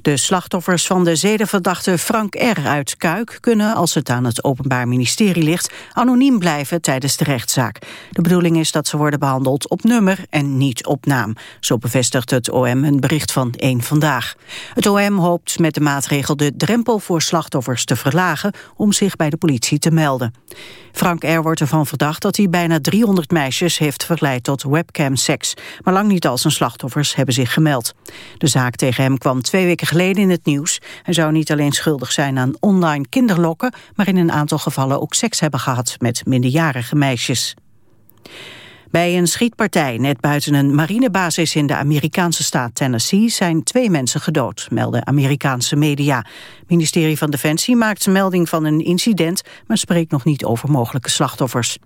De slachtoffers van de zedenverdachte Frank R. uit Kuik... kunnen, als het aan het Openbaar Ministerie ligt... anoniem blijven tijdens de rechtszaak. De bedoeling is dat ze worden behandeld op nummer en niet op naam. Zo bevestigt het OM een bericht van één Vandaag. Het OM hoopt met de maatregel de drempel voor slachtoffers te verlagen... om zich bij de politie te melden. Frank R. wordt ervan verdacht dat hij bijna 300 meisjes heeft verleid tot webcam-seks. Maar lang niet al zijn slachtoffers hebben zich gemeld. De zaak tegen hem kwam twee weken geleden in het nieuws. Hij zou niet alleen schuldig zijn aan online kinderlokken... maar in een aantal gevallen ook seks hebben gehad met minderjarige meisjes. Bij een schietpartij net buiten een marinebasis in de Amerikaanse staat Tennessee zijn twee mensen gedood, melden Amerikaanse media. Het ministerie van Defensie maakt melding van een incident, maar spreekt nog niet over mogelijke slachtoffers.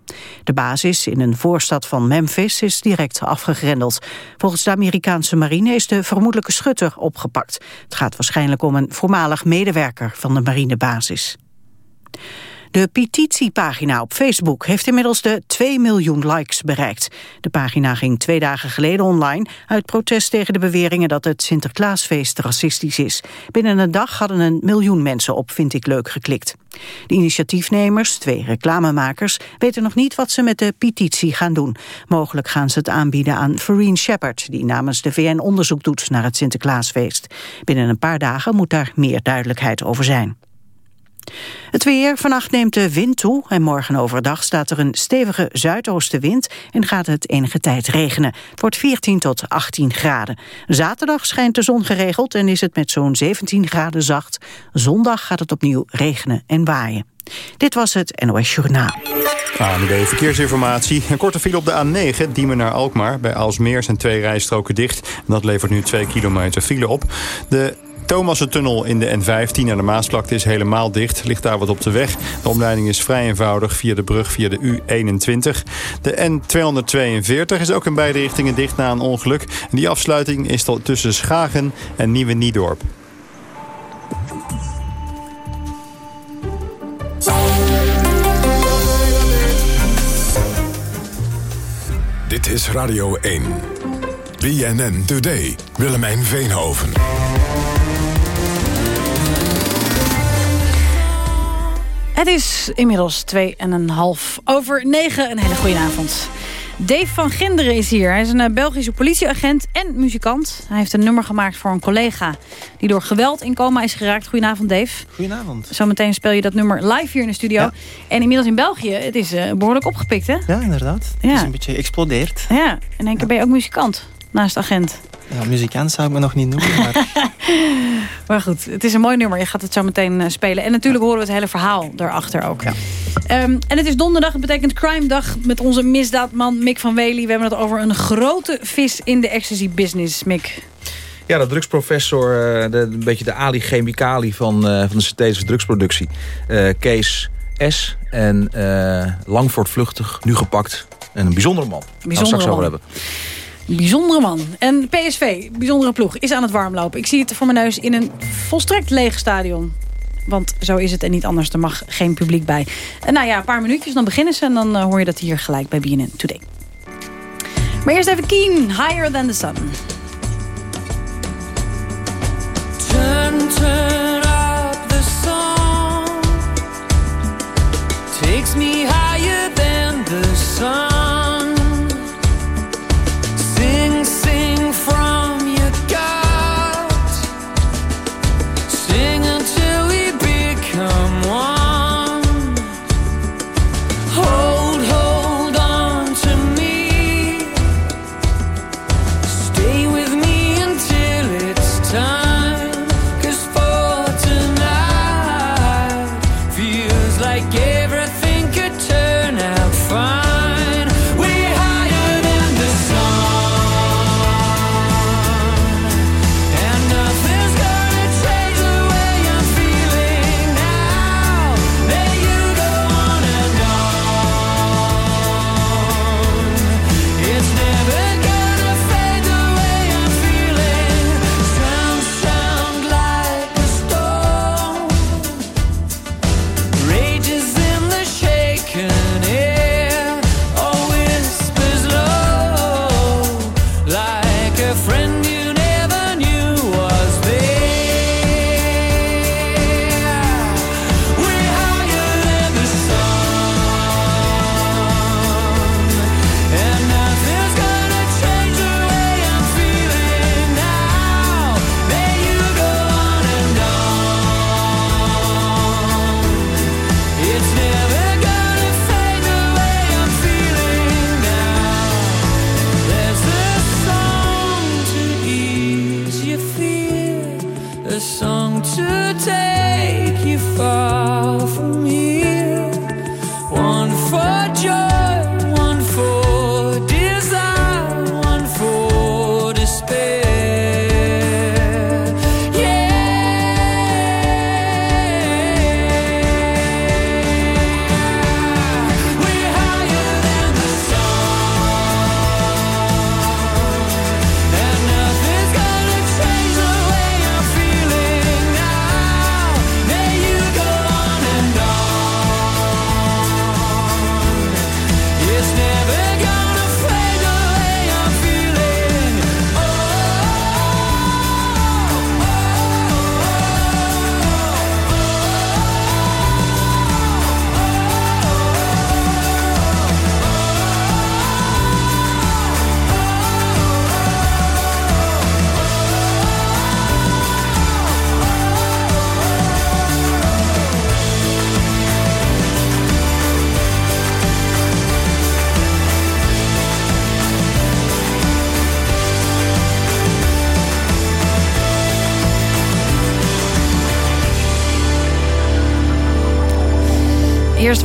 De basis in een voorstad van Memphis is direct afgegrendeld. Volgens de Amerikaanse marine is de vermoedelijke schutter opgepakt. Het gaat waarschijnlijk om een voormalig medewerker van de marinebasis. De petitiepagina op Facebook heeft inmiddels de 2 miljoen likes bereikt. De pagina ging twee dagen geleden online uit protest tegen de beweringen dat het Sinterklaasfeest racistisch is. Binnen een dag hadden een miljoen mensen op Vind ik Leuk geklikt. De initiatiefnemers, twee reclamemakers, weten nog niet wat ze met de petitie gaan doen. Mogelijk gaan ze het aanbieden aan Vereen Shepard, die namens de VN onderzoek doet naar het Sinterklaasfeest. Binnen een paar dagen moet daar meer duidelijkheid over zijn. Het weer. Vannacht neemt de wind toe en morgen overdag staat er een stevige zuidoostenwind en gaat het enige tijd regenen. Het wordt 14 tot 18 graden. Zaterdag schijnt de zon geregeld en is het met zo'n 17 graden zacht. Zondag gaat het opnieuw regenen en waaien. Dit was het NOS Journaal. ANWB Verkeersinformatie. Een korte file op de A9, Diemen naar Alkmaar. Bij Aalsmeer zijn twee rijstroken dicht. En dat levert nu 2 kilometer file op. De Thomassentunnel in de N15 naar de Maasvlakte is helemaal dicht. Ligt daar wat op de weg. De omleiding is vrij eenvoudig via de brug via de U21. De N242 is ook in beide richtingen dicht na een ongeluk. Die afsluiting is tussen Schagen en Nieuwe Niedorp. Dit is Radio 1. BNN Today. Willemijn Veenhoven. Het is inmiddels twee en een half over negen. Een hele goede avond. Dave van Ginderen is hier. Hij is een eh, Belgische politieagent en muzikant. Hij heeft een nummer gemaakt voor een collega... die door geweld in coma is geraakt. Goedenavond, Dave. Goedenavond. Zometeen speel je dat nummer live hier in de studio. En inmiddels in België, het is uh, behoorlijk opgepikt, hè? Ja, inderdaad. Het is een beetje explodeerd. Ja, in één keer ben je ook muzikant naast agent. Ja, muzikant zou ik me nog niet noemen. Maar... maar goed, het is een mooi nummer. Je gaat het zo meteen uh, spelen. En natuurlijk horen we het hele verhaal daarachter ook. Ja. Um, en het is donderdag, het betekent crime dag met onze misdaadman Mick van Wely. We hebben het over een grote vis in de ecstasy business, Mick. Ja, de drugsprofessor, uh, de, een beetje de Ali Chemicali van, uh, van de synthetische drugsproductie. Kees S. En lang voortvluchtig, nu gepakt. En een bijzondere man. Bijzondere Gaan we straks man. over hebben. Bijzondere man. En PSV, bijzondere ploeg, is aan het warmlopen. Ik zie het voor mijn neus in een volstrekt leeg stadion. Want zo is het en niet anders. Er mag geen publiek bij. Nou ja, een paar minuutjes, dan beginnen ze. En dan uh, hoor je dat hier gelijk bij BNN Today. Maar eerst even Keen, Higher Than The Sun.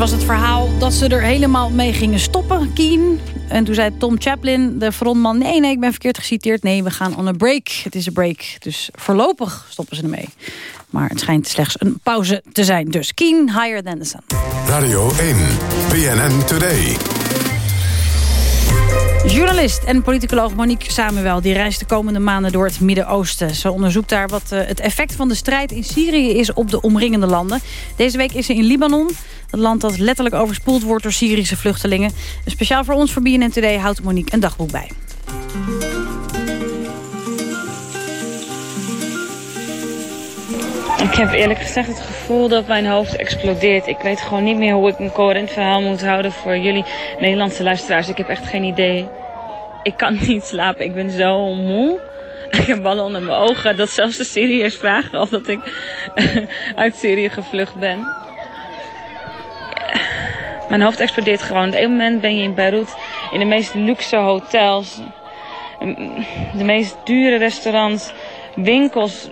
Was het verhaal dat ze er helemaal mee gingen stoppen, Keen. En toen zei Tom Chaplin, de frontman... nee, nee, ik ben verkeerd geciteerd. Nee, we gaan on a break. Het is een break. Dus voorlopig stoppen ze ermee. Maar het schijnt slechts een pauze te zijn. Dus Keen, higher than the sun. Radio 1, BNN Today. Journalist en politicoloog Monique Samuel die reist de komende maanden door het Midden-Oosten. Ze onderzoekt daar wat eh, het effect van de strijd in Syrië is op de omringende landen. Deze week is ze in Libanon, het land dat letterlijk overspoeld wordt door Syrische vluchtelingen. En speciaal voor ons voor BNN Today houdt Monique een dagboek bij. Ik heb eerlijk gezegd het gevoel dat mijn hoofd explodeert. Ik weet gewoon niet meer hoe ik een coherent verhaal moet houden voor jullie Nederlandse luisteraars. Ik heb echt geen idee. Ik kan niet slapen. Ik ben zo moe. Ik heb ballen onder mijn ogen. Dat zelfs de Syriërs vragen of dat ik uit Syrië gevlucht ben. Mijn hoofd explodeert gewoon. Op een moment ben je in Beirut in de meest luxe hotels. De meest dure restaurants, winkels,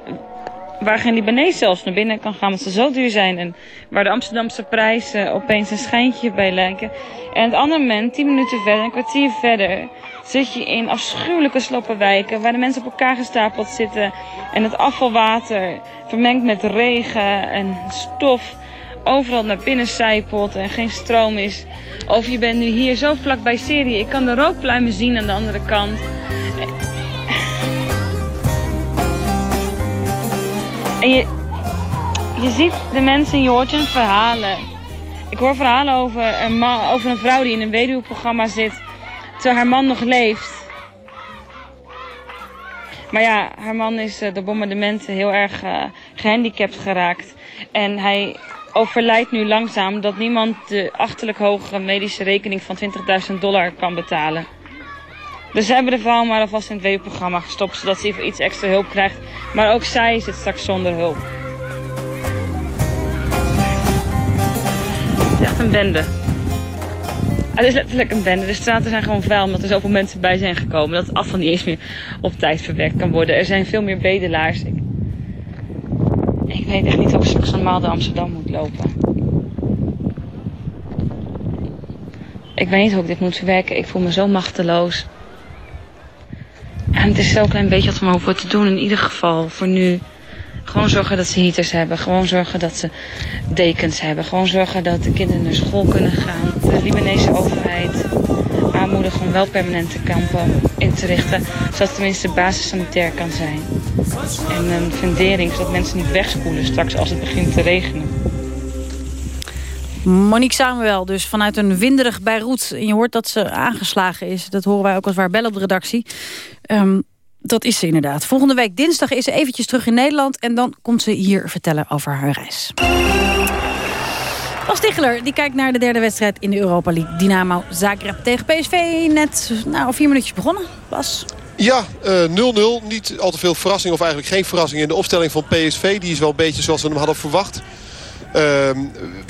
waar geen Libanees zelfs naar binnen kan gaan, omdat ze zo duur zijn. En waar de Amsterdamse prijzen opeens een schijntje bij lijken. En het andere moment, tien minuten verder, een kwartier verder, zit je in afschuwelijke sloppenwijken, waar de mensen op elkaar gestapeld zitten. En het afvalwater, vermengd met regen en stof, overal naar binnen zijpelt en geen stroom is. Of je bent nu hier zo vlak bij Syrië, ik kan de rookpluimen zien aan de andere kant. En je, ziet de mensen en je hoort hun verhalen. Ik hoor verhalen over een, over een vrouw die in een weduwprogramma zit, terwijl haar man nog leeft. Maar ja, haar man is uh, door bombardementen heel erg uh, gehandicapt geraakt. En hij overlijdt nu langzaam dat niemand de achterlijk hoge medische rekening van 20.000 dollar kan betalen. Dus ze hebben de vrouw maar alvast in het weduwprogramma gestopt, zodat ze even iets extra hulp krijgt. Maar ook zij zit straks zonder hulp. Het is echt een bende. Het is letterlijk een bende. De straten zijn gewoon vuil omdat er zoveel mensen bij zijn gekomen. Dat het afval niet eens meer op tijd verwerkt kan worden. Er zijn veel meer bedelaars. Ik, ik weet echt niet of ik straks normaal door Amsterdam moet lopen. Ik weet niet hoe ik dit moet verwerken. Ik voel me zo machteloos. En het is zo'n klein beetje wat we hoeven te doen in ieder geval voor nu. Gewoon zorgen dat ze heaters hebben. Gewoon zorgen dat ze dekens hebben. Gewoon zorgen dat de kinderen naar school kunnen gaan. De Libanese overheid aanmoedigen om wel permanente kampen in te richten. Zodat tenminste basis sanitair kan zijn. En een fundering zodat mensen niet wegspoelen straks als het begint te regenen. Monique Samuel, dus vanuit een winderig Beirut. En je hoort dat ze aangeslagen is. Dat horen wij ook als waar bellen op de redactie. Um, dat is ze inderdaad. Volgende week dinsdag is ze eventjes terug in Nederland... en dan komt ze hier vertellen over haar reis. Bas Ticheler, die kijkt naar de derde wedstrijd in de Europa League. Dynamo Zagreb tegen PSV. Net nou, vier minuutjes begonnen. Bas. Ja, 0-0. Uh, Niet al te veel verrassing of eigenlijk geen verrassing in de opstelling van PSV. Die is wel een beetje zoals we hem hadden verwacht. Ehm,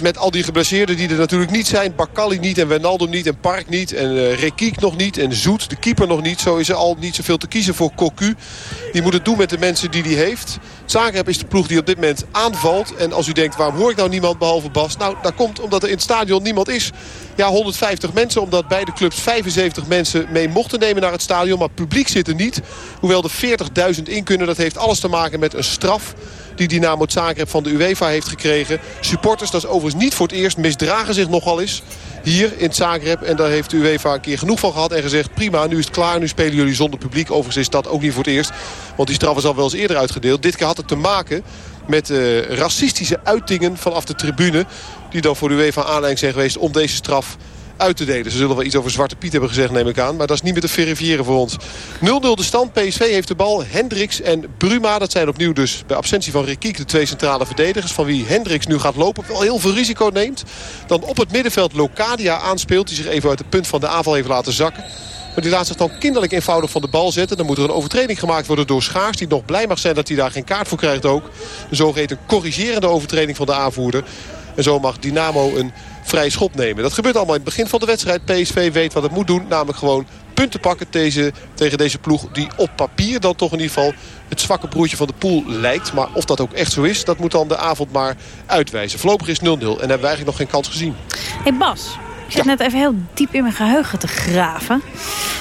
met al die geblesseerden die er natuurlijk niet zijn. Bakali niet en Wijnaldum niet en Park niet. En uh, Rekiek nog niet en Zoet, de keeper nog niet. Zo is er al niet zoveel te kiezen voor Cocu. Die moet het doen met de mensen die hij heeft. Zagreb is de ploeg die op dit moment aanvalt. En als u denkt, waarom hoor ik nou niemand behalve Bas? Nou, dat komt omdat er in het stadion niemand is. Ja, 150 mensen, omdat beide clubs 75 mensen mee mochten nemen naar het stadion. Maar publiek zit er niet. Hoewel er 40.000 in kunnen. Dat heeft alles te maken met een straf die Dynamo Zagreb van de UEFA heeft gekregen. Supporters, dat is overigens niet voor het eerst, misdragen zich nogal eens hier in Zagreb. En daar heeft UEFA een keer genoeg van gehad en gezegd... prima, nu is het klaar, nu spelen jullie zonder publiek. Overigens is dat ook niet voor het eerst, want die straf is al wel eens eerder uitgedeeld. Dit keer had het te maken met uh, racistische uitingen vanaf de tribune... die dan voor de UEFA aanleiding zijn geweest om deze straf uit te delen. Ze zullen wel iets over Zwarte Piet hebben gezegd, neem ik aan. Maar dat is niet meer te verifiëren voor ons. 0-0 de stand. PSV heeft de bal. Hendricks en Bruma. Dat zijn opnieuw dus bij absentie van Rekiek de twee centrale verdedigers. Van wie Hendricks nu gaat lopen. Wel heel veel risico neemt. Dan op het middenveld Locadia aanspeelt. Die zich even uit het punt van de aanval heeft laten zakken. Maar die laat zich dan kinderlijk eenvoudig van de bal zetten. Dan moet er een overtreding gemaakt worden door Schaars. Die nog blij mag zijn dat hij daar geen kaart voor krijgt ook. Een zogeheten corrigerende overtreding van de aanvoerder. En zo mag Dynamo een vrij schop nemen. Dat gebeurt allemaal in het begin van de wedstrijd. PSV weet wat het moet doen. Namelijk gewoon punten pakken deze, tegen deze ploeg die op papier dan toch in ieder geval het zwakke broertje van de pool lijkt. Maar of dat ook echt zo is, dat moet dan de avond maar uitwijzen. Voorlopig is 0-0 en hebben we eigenlijk nog geen kans gezien. Hey Bas, ik zit net even heel diep in mijn geheugen te graven.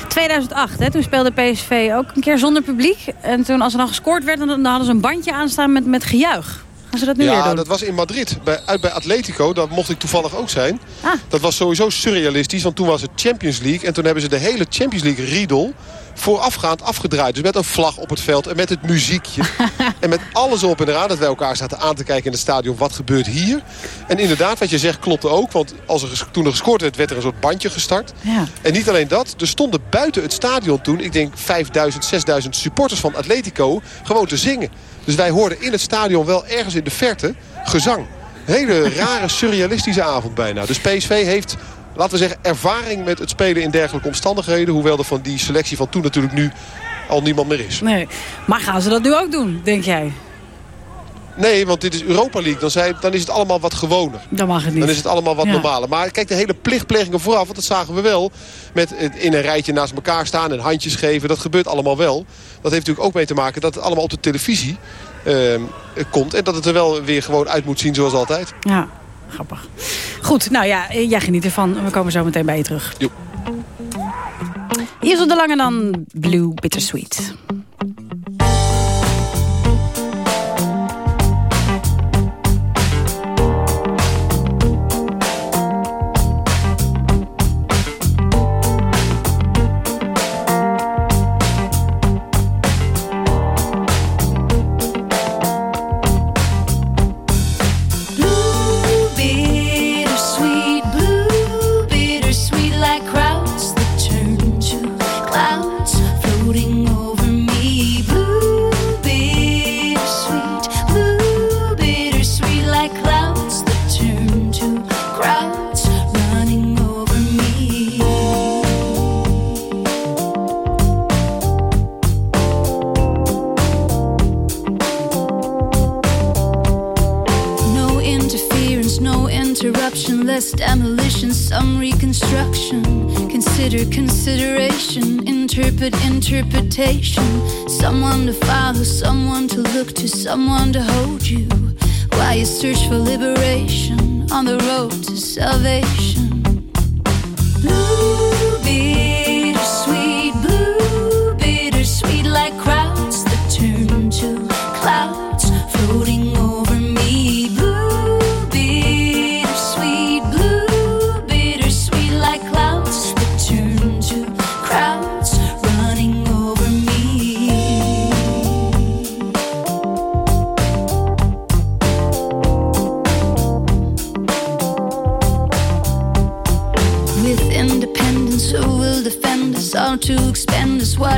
2008, hè, toen speelde PSV ook een keer zonder publiek. En toen als er dan gescoord werd, dan hadden ze een bandje aanstaan met, met gejuich. Gaan ze dat nu weer Ja, doen? dat was in Madrid. Bij, uit bij Atletico. Dat mocht ik toevallig ook zijn. Ah. Dat was sowieso surrealistisch. Want toen was het Champions League. En toen hebben ze de hele Champions League riedel voorafgaand afgedraaid. Dus met een vlag op het veld en met het muziekje. en met alles op en eraan dat wij elkaar zaten aan te kijken in het stadion. Wat gebeurt hier? En inderdaad, wat je zegt klopte ook. Want als er, toen er gescoord werd, werd er een soort bandje gestart. Ja. En niet alleen dat, er stonden buiten het stadion toen... ik denk 5000, 6000 supporters van Atletico gewoon te zingen. Dus wij hoorden in het stadion wel ergens in de verte gezang. Hele rare, surrealistische avond bijna. Dus PSV heeft, laten we zeggen, ervaring met het spelen in dergelijke omstandigheden. Hoewel er van die selectie van toen natuurlijk nu al niemand meer is. Nee. Maar gaan ze dat nu ook doen, denk jij? Nee, want dit is Europa League. Dan, zei, dan is het allemaal wat gewoner. Dan mag het niet. Dan is het allemaal wat Ja. normaler. Maar kijk, de hele plichtplegingen vooraf, want dat zagen we wel. Met in een rijtje naast elkaar staan en handjes geven. Dat gebeurt allemaal wel. Dat heeft natuurlijk ook mee te maken dat het allemaal op de televisie ehm, komt. En dat het er wel weer gewoon uit moet zien zoals altijd. Ja, grappig. Goed, nou ja, eh, jij geniet ervan. We komen zo meteen bij je terug. Jo. Hier is op de lange dan Blue Bittersweet. temptation.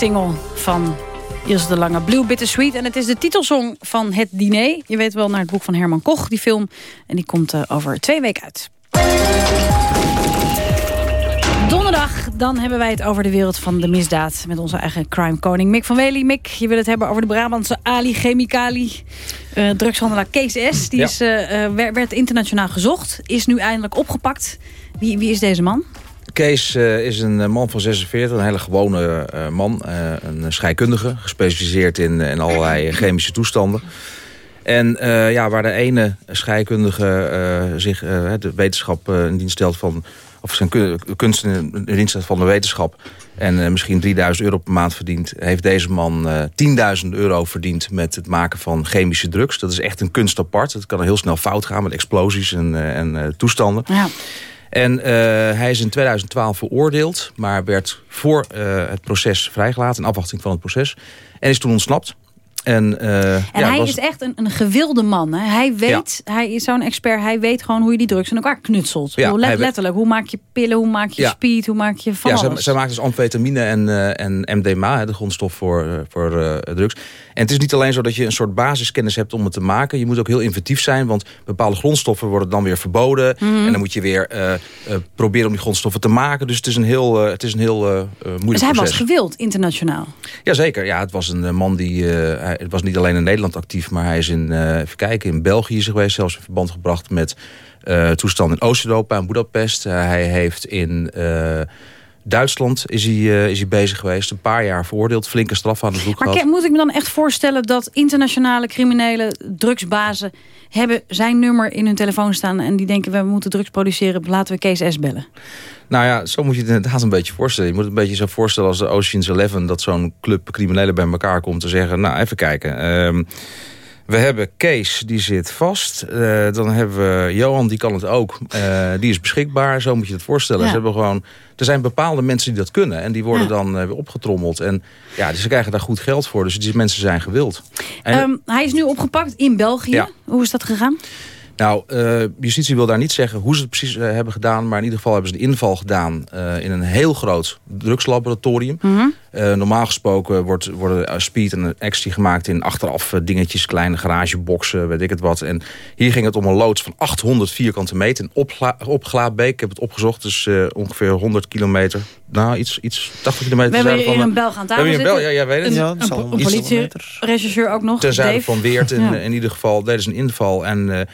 single van Ilse de Lange, Blue Bittersweet. En het is de titelsong van Het Diner. Je weet wel naar het boek van Herman Koch, die film. En die komt eh, over twee weken uit. Donderdag, dan hebben wij het over de wereld van de misdaad... met onze eigen crime-koning Mick van Wely. Mick, je wil het hebben over de Brabantse Ali Chemicali. eh, drugshandelaar Kees S. Die Ja. is, eh, werd, werd internationaal gezocht. Is nu eindelijk opgepakt. Wie, wie is deze man? Kees eh, is een eh, man van 46, een hele gewone eh, man. een scheikundige, gespecialiseerd in, in allerlei chemische toestanden. En ja, waar de ene scheikundige zich de wetenschap in dienst stelt van... of zijn kun- kunst in dienst stelt van de wetenschap... en misschien 3000 euro per maand verdient... heeft deze man eh 10.000 euro verdiend met het maken van chemische drugs. Dat is echt een kunst apart. Het kan heel snel fout gaan met explosies en, en toestanden. Ja. En eh, hij is in 2012 veroordeeld, maar werd voor eh, het proces vrijgelaten... in afwachting van het proces. En is toen ontsnapt. En, eh, En ja, hij was- is echt een, een gewilde man. Hè? Hij weet, hij is zo'n expert, hij weet gewoon hoe je die drugs in elkaar knutselt. Ja, let- letterlijk, hoe maak je pillen, hoe maak je speed, hoe maak je van ja, zij, alles. zij maakt dus amfetamine en, en MDMA, de grondstof voor, voor drugs. En het is niet alleen zo dat je een soort basiskennis hebt om het te maken. Je moet ook heel inventief zijn, want bepaalde grondstoffen worden dan weer verboden. Mhm. En dan moet je weer eh, eh, proberen om die grondstoffen te maken. Dus het is een heel, eh, het is een heel moeilijk dus hij was proces. gewild, internationaal. Jazeker, ja, het was een man die... hij, het was niet alleen in Nederland actief, maar hij is in, even kijken, in België is hij geweest. Zelfs in verband gebracht met toestanden in Oost-Europa en Budapest. Hij heeft in Duitsland is hij, eh, is hij bezig geweest. Een paar jaar veroordeeld, flinke straf aan het broek Maar moet ik me dan echt voorstellen dat internationale criminele drugsbazen... hebben zijn nummer in hun telefoon staan en die denken... we moeten drugs produceren, laten we Kees S. bellen. Nou ja, zo moet je het inderdaad een beetje voorstellen. Je moet het een beetje zo voorstellen als de Ocean's Eleven... dat zo'n club criminelen bij elkaar komt te zeggen... nou, even kijken. ehm, we hebben Kees, die zit vast. Eh, dan hebben we Johan, die kan het ook. Eh, die is beschikbaar, zo moet je het voorstellen. Ja. Ze hebben gewoon, er zijn bepaalde mensen die dat kunnen. En die worden Ja. dan eh, weer opgetrommeld. En ja, dus ze krijgen daar goed geld voor. Dus die mensen zijn gewild. En, Ehm, hij is nu opgepakt in België. Ja. Hoe is dat gegaan? Nou, eh, justitie wil daar niet zeggen hoe ze het precies eh, hebben gedaan. Maar in ieder geval hebben ze een inval gedaan eh, in een heel groot drugslaboratorium. Mhm. Eh, normaal gesproken wordt, worden speed en ecstasy gemaakt in achteraf dingetjes, kleine garageboxen, weet ik het wat. En hier ging het om een loods van 800 vierkante meter in Opgla Opglabeek. Ik heb het opgezocht, dus eh, ongeveer 100 kilometer. Nou, iets, iets 80 kilometer We hebben hier zuiden een van, Belg aan We tafel zitten. Bel, ja, jij weet het. Een, Ja, dat zal een, een een kilometer. politieregisseur ook nog. ten zuiden van Weert in, Ja. in ieder geval. Deden ze een inval. En eh,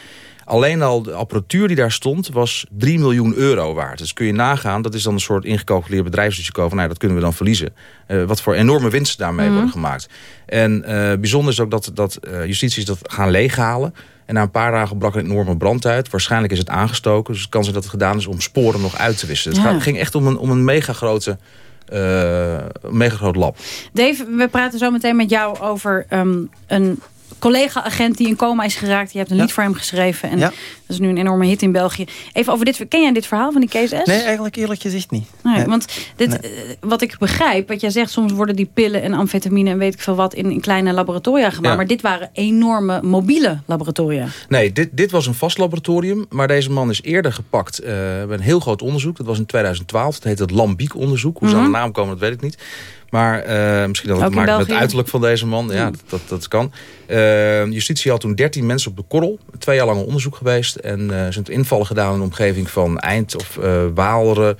alleen al de apparatuur die daar stond was 3 miljoen euro waard. Dus kun je nagaan, dat is dan een soort ingecalculeerd bedrijfsrisico. Van, nou, dat kunnen we dan verliezen. Eh, wat voor enorme winsten daarmee Mhm. worden gemaakt. En eh, bijzonder is ook dat, dat eh, justitie is dat gaan leeghalen. En na een paar dagen brak er een enorme brand uit. Waarschijnlijk is het aangestoken. Dus het kan zijn dat het gedaan is om sporen nog uit te wissen. Het Ja. ging echt om een, om een mega grote... mega groot lab. Dave, we praten zo meteen met jou over ehm, een collega-agent die in coma is geraakt. Je hebt een Ja. lied voor hem geschreven. En Ja. dat is nu een enorme hit in België. Even over dit. Ken jij dit verhaal van die Kees S? Nee, eigenlijk eerlijk gezegd niet. Nee, Nee. Want dit, eh, wat ik begrijp, wat jij zegt, soms worden die pillen en amfetamine en weet ik veel wat in, in kleine laboratoria gemaakt. Ja. Maar dit waren enorme mobiele laboratoria. Nee, dit, dit was een vast laboratorium. Maar deze man is eerder gepakt eh, bij een heel groot onderzoek. Dat was in 2012. Dat heet het Lambiek-onderzoek. Hoe ze aan de naam komen, dat weet ik niet. Maar eh, misschien dat het te in maken met het uiterlijk van deze man. Ja, dat, dat, dat kan. Eh, justitie had toen 13 mensen op de korrel. Twee jaar lang een onderzoek geweest. En eh, zijn invallen gedaan in de omgeving van Eind of Waalre.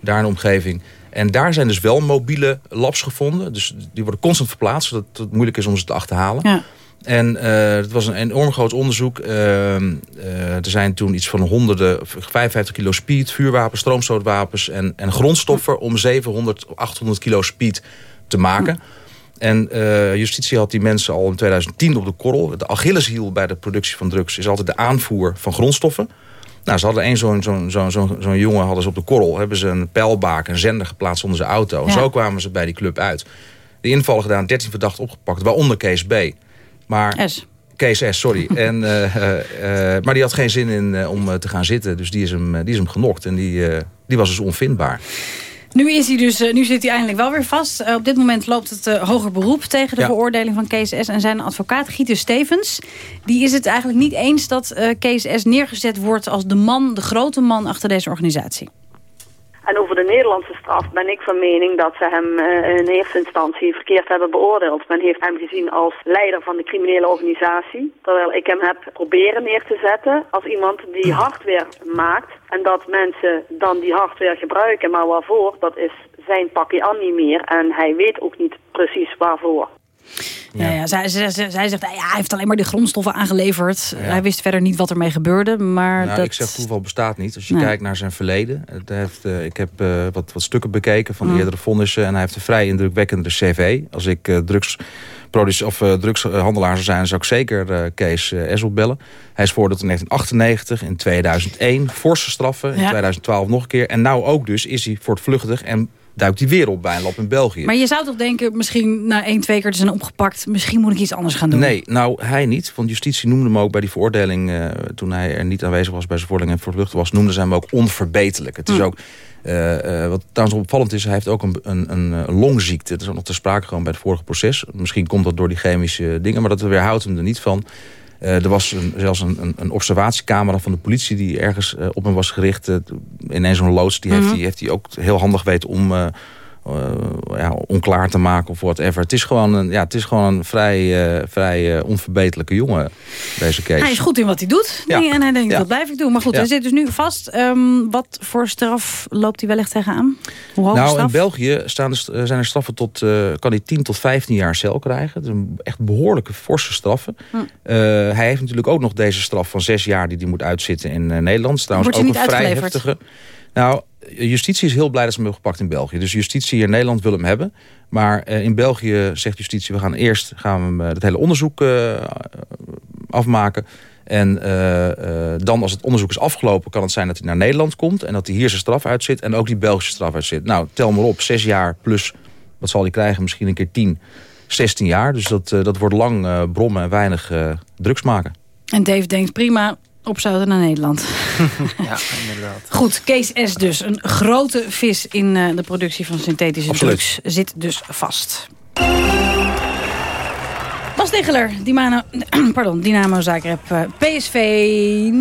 Daar in de omgeving. En daar zijn dus wel mobiele labs gevonden. Dus die worden constant verplaatst. Zodat het moeilijk is om ze te achterhalen. Ja. En eh, het was een enorm groot onderzoek. Ehm, eh, er zijn toen iets van honderden, 55 kilo speed, vuurwapens, stroomstootwapens en, en grondstoffen om 700, 800 kilo speed te maken. En eh, justitie had die mensen al in 2010 op de korrel. De Achilleshiel bij de productie van drugs is altijd de aanvoer van grondstoffen. Nou, ze hadden één zo'n zo'n zo'n zo'n jongen hadden ze op de korrel. Hebben ze een pijlbaak, een zender geplaatst onder zijn auto. En zo kwamen ze bij die club uit. De invallen gedaan, 13 verdachten opgepakt, waaronder Kees B. Maar S. Kees S, sorry. en, eh, eh, eh, maar die had geen zin in om te gaan zitten. Dus die is hem, die is hem genokt. En die, die was dus onvindbaar. Nu, is hij dus, nu zit hij eindelijk wel weer vast. Op dit moment loopt het hoger beroep tegen de Ja. veroordeling van Kees S. En zijn advocaat Gieter Stevens, die is het eigenlijk niet eens dat Kees S. neergezet wordt als de man, de grote man achter deze organisatie. En over de Nederlandse straf ben ik van mening dat ze hem eh, in eerste instantie verkeerd hebben beoordeeld. Men heeft hem gezien als leider van de criminele organisatie. Terwijl ik hem heb proberen neer te zetten als iemand die hardware maakt. En dat mensen dan die hardware gebruiken. Maar waarvoor, dat is zijn pakje aan niet meer. En hij weet ook niet precies waarvoor. Ja. Ja, zij, zij, zij zij zegt, ja, hij heeft alleen maar de grondstoffen aangeleverd. Hij wist verder niet wat ermee gebeurde. Maar Nou, dat... Ik zeg toeval bestaat niet. Als je Nee. kijkt naar zijn verleden. Het heeft, eh, ik heb eh, wat, wat stukken bekeken van de Mm. eerdere vonnissen. En hij heeft een vrij indrukwekkende cv. Als ik drugsproduce- of drugshandelaar zou zijn... zou ik zeker Kees eh Essel bellen. Hij is veroordeeld in 1998, in 2001. Forse straffen, in Ja. 2012 nog een keer. En nou ook dus is hij voortvluchtig... en duikt hij weer op bij een lab in België. Maar je zou toch denken, misschien na één, twee keer te zijn opgepakt... misschien moet ik iets anders gaan doen. Nee, nou hij niet. Want justitie noemde hem ook bij die veroordeling... eh, toen hij er niet aanwezig was bij zijn veroordeling en voortvluchtig was... noemden ze hem ook onverbeterlijk. Het is Hm. ook... eh, eh, wat trouwens opvallend is, hij heeft ook een, een, een longziekte. Dat is ook nog ter sprake gewoon bij het vorige proces. Misschien komt dat door die chemische dingen, maar dat weerhoudt hem er niet van. Eh, er was een, zelfs een, een, observatiecamera van de politie die ergens eh, op hem was gericht. Uh, ineens zo'n loods, die heeft Mhm. hij heeft hij ook heel handig weten om... eh, ja, onklaar te maken of whatever. Het is gewoon een, ja, het is gewoon een vrij, eh, vrij eh, onverbeterlijke jongen, deze Kees. Hij is goed in wat hij doet. Ja. Nee, en hij denkt, Ja. dat blijf ik doen. Maar goed, hij zit dus nu vast. Ehm, wat voor straf loopt hij wellicht tegenaan? Hoe hoog is Nou, in straf? België staan de, zijn er straffen tot, kan hij 10 tot 15 jaar cel krijgen. Dat is een echt behoorlijke forse straffen. Hm. Hij heeft natuurlijk ook nog deze straf van 6 jaar die hij moet uitzitten in Nederland. Trouwens Wordt ook een vrij uitgeleverd? heftige. Nou, justitie is heel blij dat ze hem hebben gepakt in België. Dus justitie in Nederland wil hem hebben. Maar eh, in België zegt justitie, we gaan eerst gaan we eh, het hele onderzoek eh, afmaken. En dan als het onderzoek is afgelopen... kan het zijn dat hij naar Nederland komt... en dat hij hier zijn straf uitzit en ook die Belgische straf uitzit. Nou, tel maar op, zes jaar plus... wat zal hij krijgen? Misschien een keer 10, 16 jaar. Dus dat, dat wordt lang brommen en weinig drugs maken. En Dave denkt, prima, opzouten naar Nederland. Ja, inderdaad. Goed, Kees S. dus. Een grote vis in eh, de productie van synthetische Absoluut. drugs. Zit dus vast. Bas Diggeler, Dynamo, pardon, Dynamo Zagreb. eh, PSV 0-0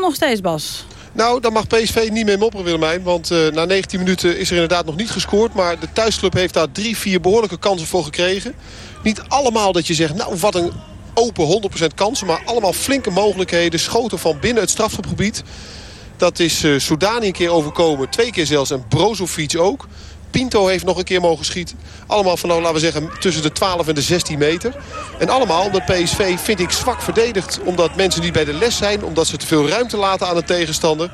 nog steeds, Bas. Nou, dan mag PSV niet meer mopperen, Willemijn. Want eh, na 19 minuten is er inderdaad nog niet gescoord. Maar de thuisclub heeft daar drie, vier behoorlijke kansen voor gekregen. Niet allemaal dat je zegt, nou wat een open 100% kansen. Maar allemaal flinke mogelijkheden. Schoten van binnen het strafschopgebied. Dat is eh Soudani een keer overkomen. Twee keer zelfs. En Brozovic ook. Pinto heeft nog een keer mogen schieten. Allemaal van, nou, laten we zeggen, tussen de 12 en de 16 meter. En allemaal omdat PSV, vind ik, zwak verdedigt. Omdat mensen niet bij de les zijn. Omdat ze te veel ruimte laten aan de tegenstander.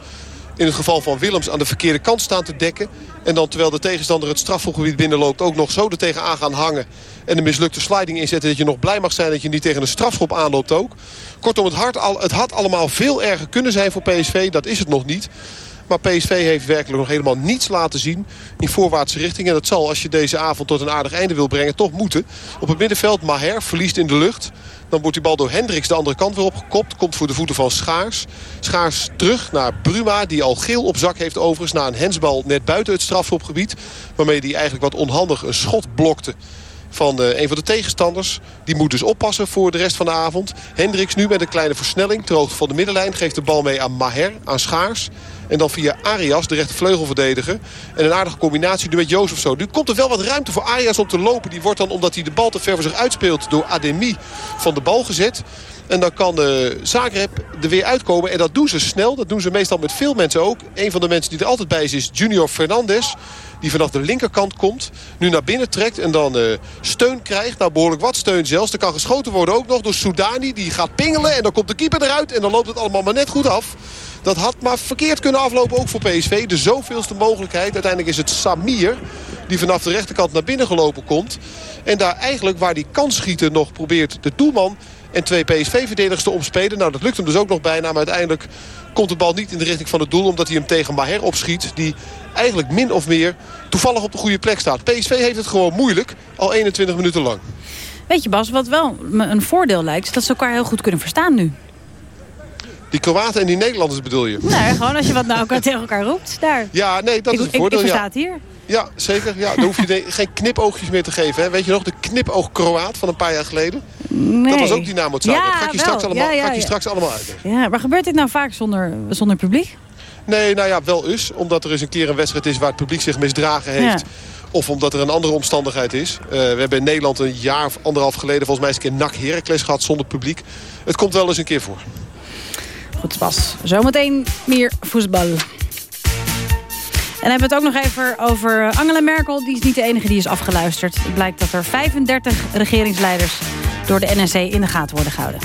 In het geval van Willems aan de verkeerde kant staan te dekken. En dan terwijl de tegenstander het strafschopgebied binnenloopt... ook nog zo er tegenaan gaan hangen. En een mislukte sliding inzetten. Dat je nog blij mag zijn dat je niet tegen een strafschop aanloopt ook. Kortom, het, al, het had allemaal veel erger kunnen zijn voor PSV. Dat is het nog niet. Maar PSV heeft werkelijk nog helemaal niets laten zien in voorwaartse richting. En dat zal, als je deze avond tot een aardig einde wil brengen, toch moeten. Op het middenveld, Maher verliest in de lucht. Dan wordt die bal door Hendricks de andere kant weer opgekopt. Komt voor de voeten van Schaars. Schaars terug naar Bruma, die al geel op zak heeft overigens... na een hensbal net buiten het strafschopgebied. Waarmee hij eigenlijk wat onhandig een schot blokte van een van de tegenstanders. Die moet dus oppassen voor de rest van de avond. Hendricks nu met een kleine versnelling ter hoogte van de middenlijn. Geeft de bal mee aan Maher, aan Schaars. En dan via Arias, de rechtervleugelverdediger. En een aardige combinatie nu met Jozef zo. Nu komt er wel wat ruimte voor Arias om te lopen. Die wordt dan, omdat hij de bal te ver voor zich uitspeelt... door Ademi van de bal gezet. En dan kan eh Zagreb er weer uitkomen. En dat doen ze snel. Dat doen ze meestal met veel mensen ook. Een van de mensen die er altijd bij is, is Junior Fernandes. Die vanaf de linkerkant komt. Nu naar binnen trekt en dan eh, steun krijgt. Nou, behoorlijk wat steun zelfs. Er kan geschoten worden ook nog door Soudani. Die gaat pingelen en dan komt de keeper eruit. En dan loopt het allemaal maar net goed af. Dat had maar verkeerd kunnen aflopen ook voor PSV. De zoveelste mogelijkheid. Uiteindelijk is het Samir die vanaf de rechterkant naar binnen gelopen komt. En daar eigenlijk waar die kan schieten nog probeert de doelman en twee PSV-verdedigers te omspelen. Nou, dat lukt hem dus ook nog bijna. Maar uiteindelijk komt de bal niet in de richting van het doel. Omdat hij hem tegen Maher opschiet. Die eigenlijk min of meer toevallig op de goede plek staat. PSV heeft het gewoon moeilijk. Al 21 minuten lang. Weet je Bas, wat wel een voordeel lijkt... is dat ze elkaar heel goed kunnen verstaan nu. Die Kroaten en die Nederlanders bedoel je? Nee, gewoon als je wat naar elkaar tegen elkaar roept. Daar. Ja, nee, dat ik, is ik- voordeel. ik, ja. versta het hier. Ja, zeker. Ja, dan hoef je de- geen knipoogjes meer te geven. Hè. Weet je nog, de knipoog Kroaat van een paar jaar geleden? Nee. Dat was ook Dynamo Zagreb. Ja, ga ik je straks allemaal, Ja, ja, ga ik je straks allemaal uitleggen. Ja, maar gebeurt dit nou vaak zonder, zonder publiek? Nee, nou ja, wel eens. Omdat er eens een keer een wedstrijd is waar het publiek zich misdragen heeft. Of omdat er een andere omstandigheid is. Eh, we hebben in Nederland een jaar of anderhalf geleden... volgens mij eens een keer NAC Heracles gehad zonder publiek. Het komt wel eens een keer voor. Goed, Bas. Zometeen meer voetbal. En hebben we het ook nog even over Angela Merkel. Die is niet de enige die is afgeluisterd. Het blijkt dat er 35 regeringsleiders door de NSC in de gaten worden gehouden.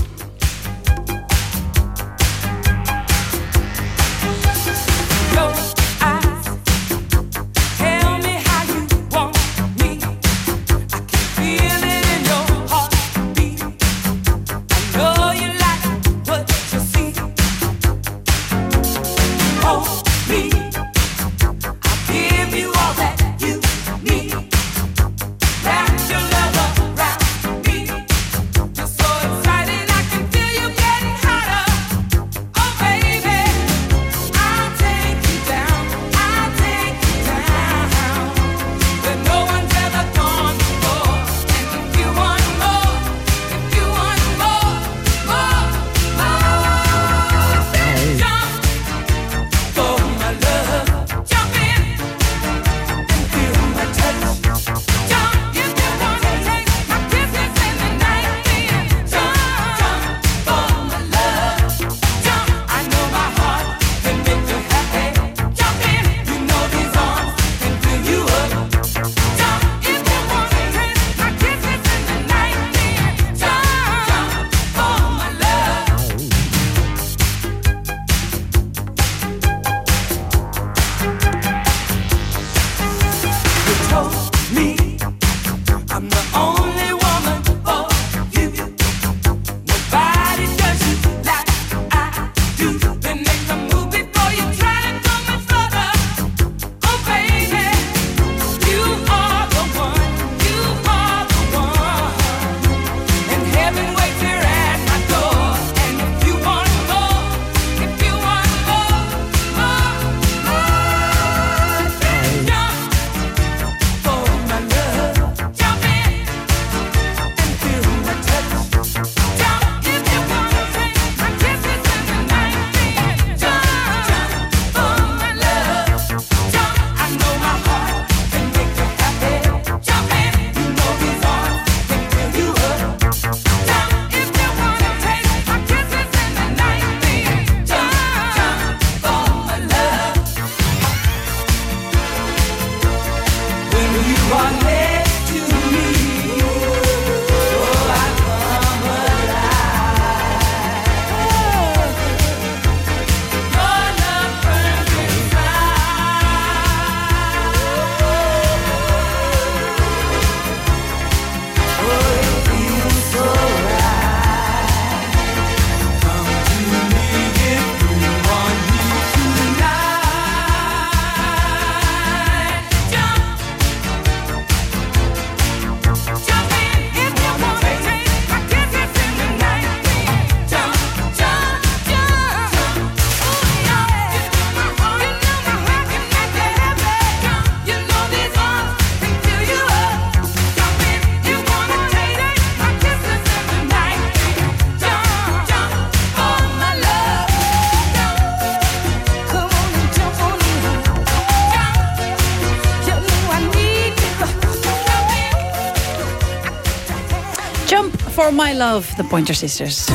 Love, the Pointer Sisters.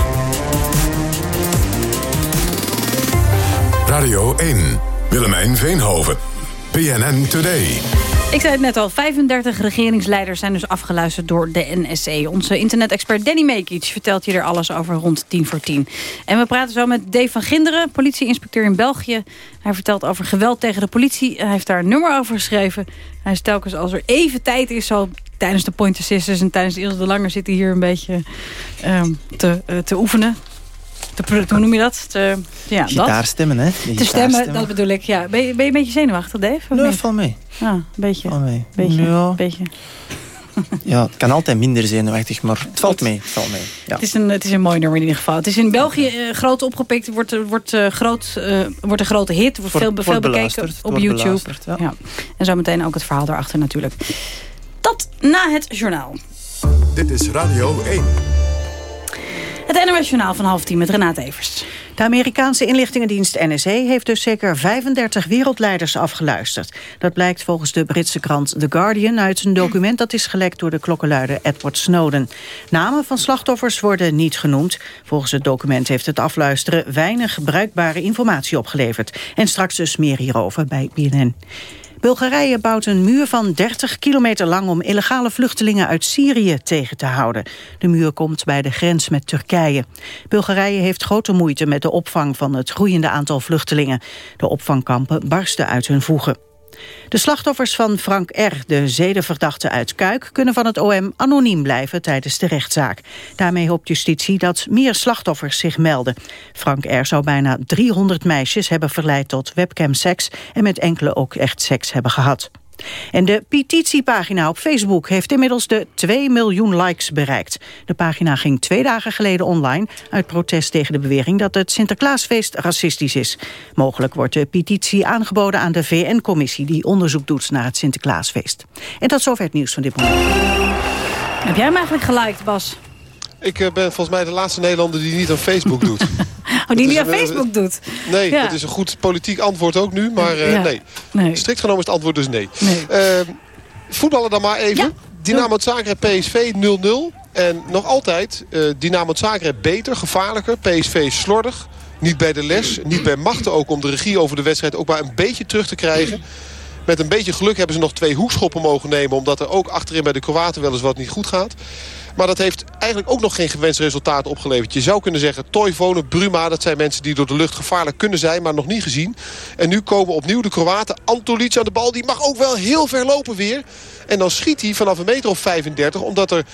Radio 1. Willemijn Veenhoven. PNN Today. Ik zei het net al, 35 regeringsleiders zijn dus afgeluisterd door de NSC. Onze internet-expert Danny Mekic vertelt je er alles over rond 10 voor 10. En we praten zo met Dave van Ginderen, politieinspecteur in België. Hij vertelt over geweld tegen de politie. Hij heeft daar een nummer over geschreven. Hij is telkens als er even tijd is, zo tijdens de Pointer Sisters... en tijdens Ilse de Langer zitten hier een beetje ehm, te, eh, te oefenen. Te, hoe noem je dat? Te, ja. Gitaarstemmen, hè? De Te stemmen, dat bedoel ik. Ja. Ben, je, ben je een beetje zenuwachtig, Dave? Nee, niet? val mee. Ja, een beetje. Val mee. Beetje, Ja. beetje. Ja, het kan altijd minder zenuwachtig, maar het valt mee. Het valt mee. Ja. Het, is een, het is een mooi nummer in ieder geval. Het is in België eh, groot opgepikt. Wordt, eh, wordt, eh, groot, wordt een grote hit. Wordt, Wordt- veel, wordt veel bekeken op YouTube. ja. Ja. En zometeen ook het verhaal daarachter natuurlijk. Dat na het journaal. Dit is Radio 1. Het NOS Journaal van half tien met Renate Evers. De Amerikaanse inlichtingendienst NSA heeft dus zeker 35 wereldleiders afgeluisterd. Dat blijkt volgens de Britse krant The Guardian uit een document dat is gelekt door de klokkenluider Edward Snowden. Namen van slachtoffers worden niet genoemd. Volgens het document heeft het afluisteren weinig bruikbare informatie opgeleverd. En straks dus meer hierover bij BNN. Bulgarije bouwt een muur van 30 kilometer lang om illegale vluchtelingen uit Syrië tegen te houden. De muur komt bij de grens met Turkije. Bulgarije heeft grote moeite met de opvang van het groeiende aantal vluchtelingen. De opvangkampen barsten uit hun voegen. De slachtoffers van Frank R., de zedenverdachte uit Kuik... kunnen van het OM anoniem blijven tijdens de rechtszaak. Daarmee hoopt justitie dat meer slachtoffers zich melden. Frank R. zou bijna 300 meisjes hebben verleid tot webcamseks... en met enkele ook echt seks hebben gehad. En de petitiepagina op Facebook heeft inmiddels de 2 miljoen likes bereikt. De pagina ging twee dagen geleden online... uit protest tegen de bewering dat het Sinterklaasfeest racistisch is. Mogelijk wordt de petitie aangeboden aan de VN-commissie... die onderzoek doet naar het Sinterklaasfeest. En tot zover het nieuws van dit moment. Heb jij hem eigenlijk geliked, Bas? Ik eh, ben volgens mij de laatste Nederlander die niet aan Facebook doet. Oh, die die aan een- Facebook doet? Nee, Ja. dat is een goed politiek antwoord ook nu, maar eh, Ja. nee. Nee. Strikt genomen is het antwoord dus nee. Nee. Eh, voetballen dan maar even. Dynamo Zagreb PSV 0-0. En nog altijd eh, Dynamo Zagreb beter, gevaarlijker. PSV slordig. Niet bij de les, niet bij machten ook om de regie over de wedstrijd ook maar een beetje terug te krijgen. Met een beetje geluk hebben ze nog twee hoekschoppen mogen nemen... omdat er ook achterin bij de Kroaten wel eens wat niet goed gaat. Maar dat heeft eigenlijk ook nog geen gewenst resultaat opgeleverd. Je zou kunnen zeggen, Toivonen, Bruma... dat zijn mensen die door de lucht gevaarlijk kunnen zijn... maar nog niet gezien. En nu komen opnieuw de Kroaten. Antolic aan de bal, die mag ook wel heel ver lopen weer. En dan schiet hij vanaf een meter of 35... omdat er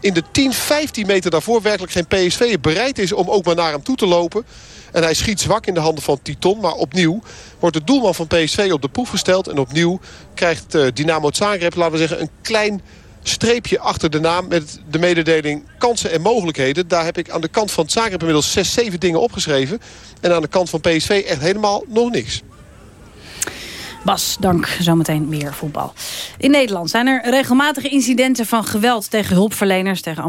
in de 10, 15 meter daarvoor werkelijk geen PSV bereid is... om ook maar naar hem toe te lopen. En hij schiet zwak in de handen van Titon. Maar opnieuw wordt de doelman van PSV op de proef gesteld. En opnieuw krijgt eh, Dynamo Zagreb, laten we zeggen, een klein streepje achter de naam... met de mededeling kansen en mogelijkheden. Daar heb ik aan de kant van Zagreb inmiddels 6, 7 dingen opgeschreven. En aan de kant van PSV echt helemaal nog niks. Bas, dank. Zometeen meer voetbal. In Nederland zijn er regelmatige incidenten van geweld tegen hulpverleners, tegen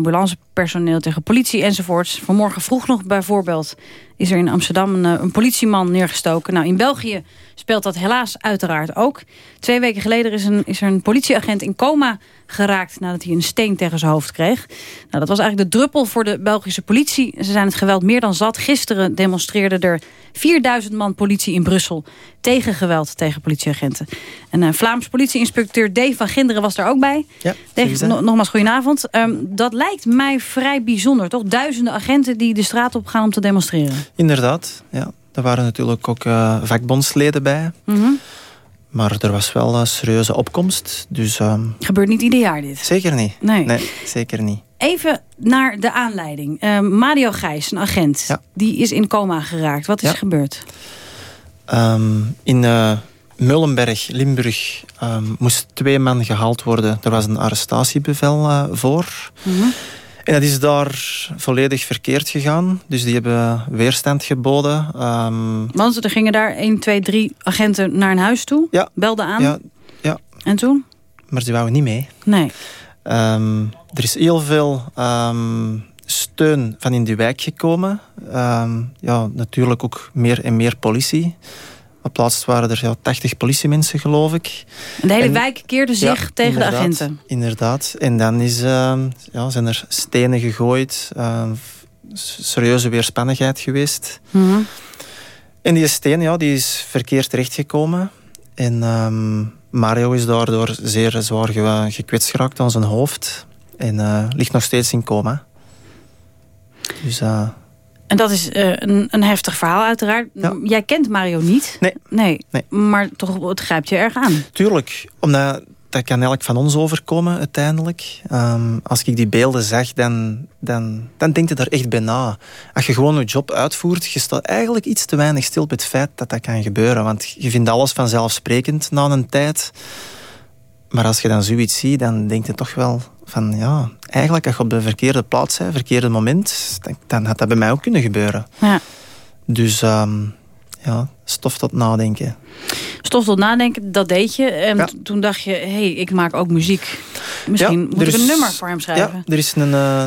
ambulancepersoneel, tegen politie enzovoorts. Vanmorgen vroeg nog bijvoorbeeld is er in Amsterdam een, eh, een politieman neergestoken. Nou, in België speelt dat helaas uiteraard ook. Twee weken geleden is, een, is er een politieagent in coma geraakt nadat hij een steen tegen zijn hoofd kreeg. Nou, dat was eigenlijk de druppel voor de Belgische politie. Ze zijn het geweld meer dan zat. Gisteren demonstreerden er 4000 man politie in Brussel tegen geweld tegen politieagenten. En een Vlaams politieinspecteur Dave van Ginderen was daar ook bij. Ja, Dave, nogmaals goedenavond. Ehm, dat lijkt mij vrij bijzonder, toch? Duizenden agenten die de straat op gaan om te demonstreren. Inderdaad, ja. Er waren natuurlijk ook eh, vakbondsleden bij. Mhm. Maar er was wel een serieuze opkomst. Dus ehm, Gebeurt niet ieder jaar dit. zeker niet. Nee. zeker niet. Even naar de aanleiding. Ehm, Mario Gijs, een agent, die is in coma geraakt. Wat is Ja. er gebeurd? Ehm, in eh Mullenberg, Limburg, ehm, moest twee man gehaald worden. Er was een arrestatiebevel eh, voor. En dat is daar volledig verkeerd gegaan. Dus die hebben weerstand geboden. Ehm, Want er gingen daar 1, 2, 3 agenten naar een huis toe. Ja. Belden aan. ja, ja, En toen? maar die wouden niet mee. Nee. Ehm, er is heel veel ehm, steun van in die wijk gekomen. Ja, natuurlijk ook meer en meer politie. Op laatst waren er ja, 80 politiemensen, geloof ik. En de hele En- wijk keerde Ja, zich tegen de agenten. Inderdaad. En dan is, ehm, ja, zijn er stenen gegooid. ehm, serieuze weerspannigheid geweest. Mhm. En die steen ja, die is verkeerd terechtgekomen. En ehm, Mario is daardoor zeer zwaar ge gekwetst geraakt aan zijn hoofd. En eh, ligt nog steeds in coma. Dus eh, En dat is eh, een, een heftig verhaal uiteraard. Jij kent Mario niet. Nee. nee. Nee. Maar toch, het grijpt je erg aan. tuurlijk, omdat dat kan elk van ons overkomen uiteindelijk. Ehm, als ik die beelden zag, dan, dan, dan denk je er echt bij na. Als je gewoon je job uitvoert, je staat eigenlijk iets te weinig stil bij het feit dat dat kan gebeuren. Want je vindt alles vanzelfsprekend na een tijd. Maar als je dan zoiets ziet, dan denk je toch wel van... Ja, eigenlijk als je op de verkeerde plaats bent, verkeerde moment... dan, dan had dat bij mij ook kunnen gebeuren. Ja. Dus ehm, ja, stof tot nadenken. Stof tot nadenken, dat deed je. En Ja. toen dacht je, hé, hey, ik maak ook muziek. Misschien Ja, moet ik een is- nummer voor hem schrijven. Ja, er is een, eh,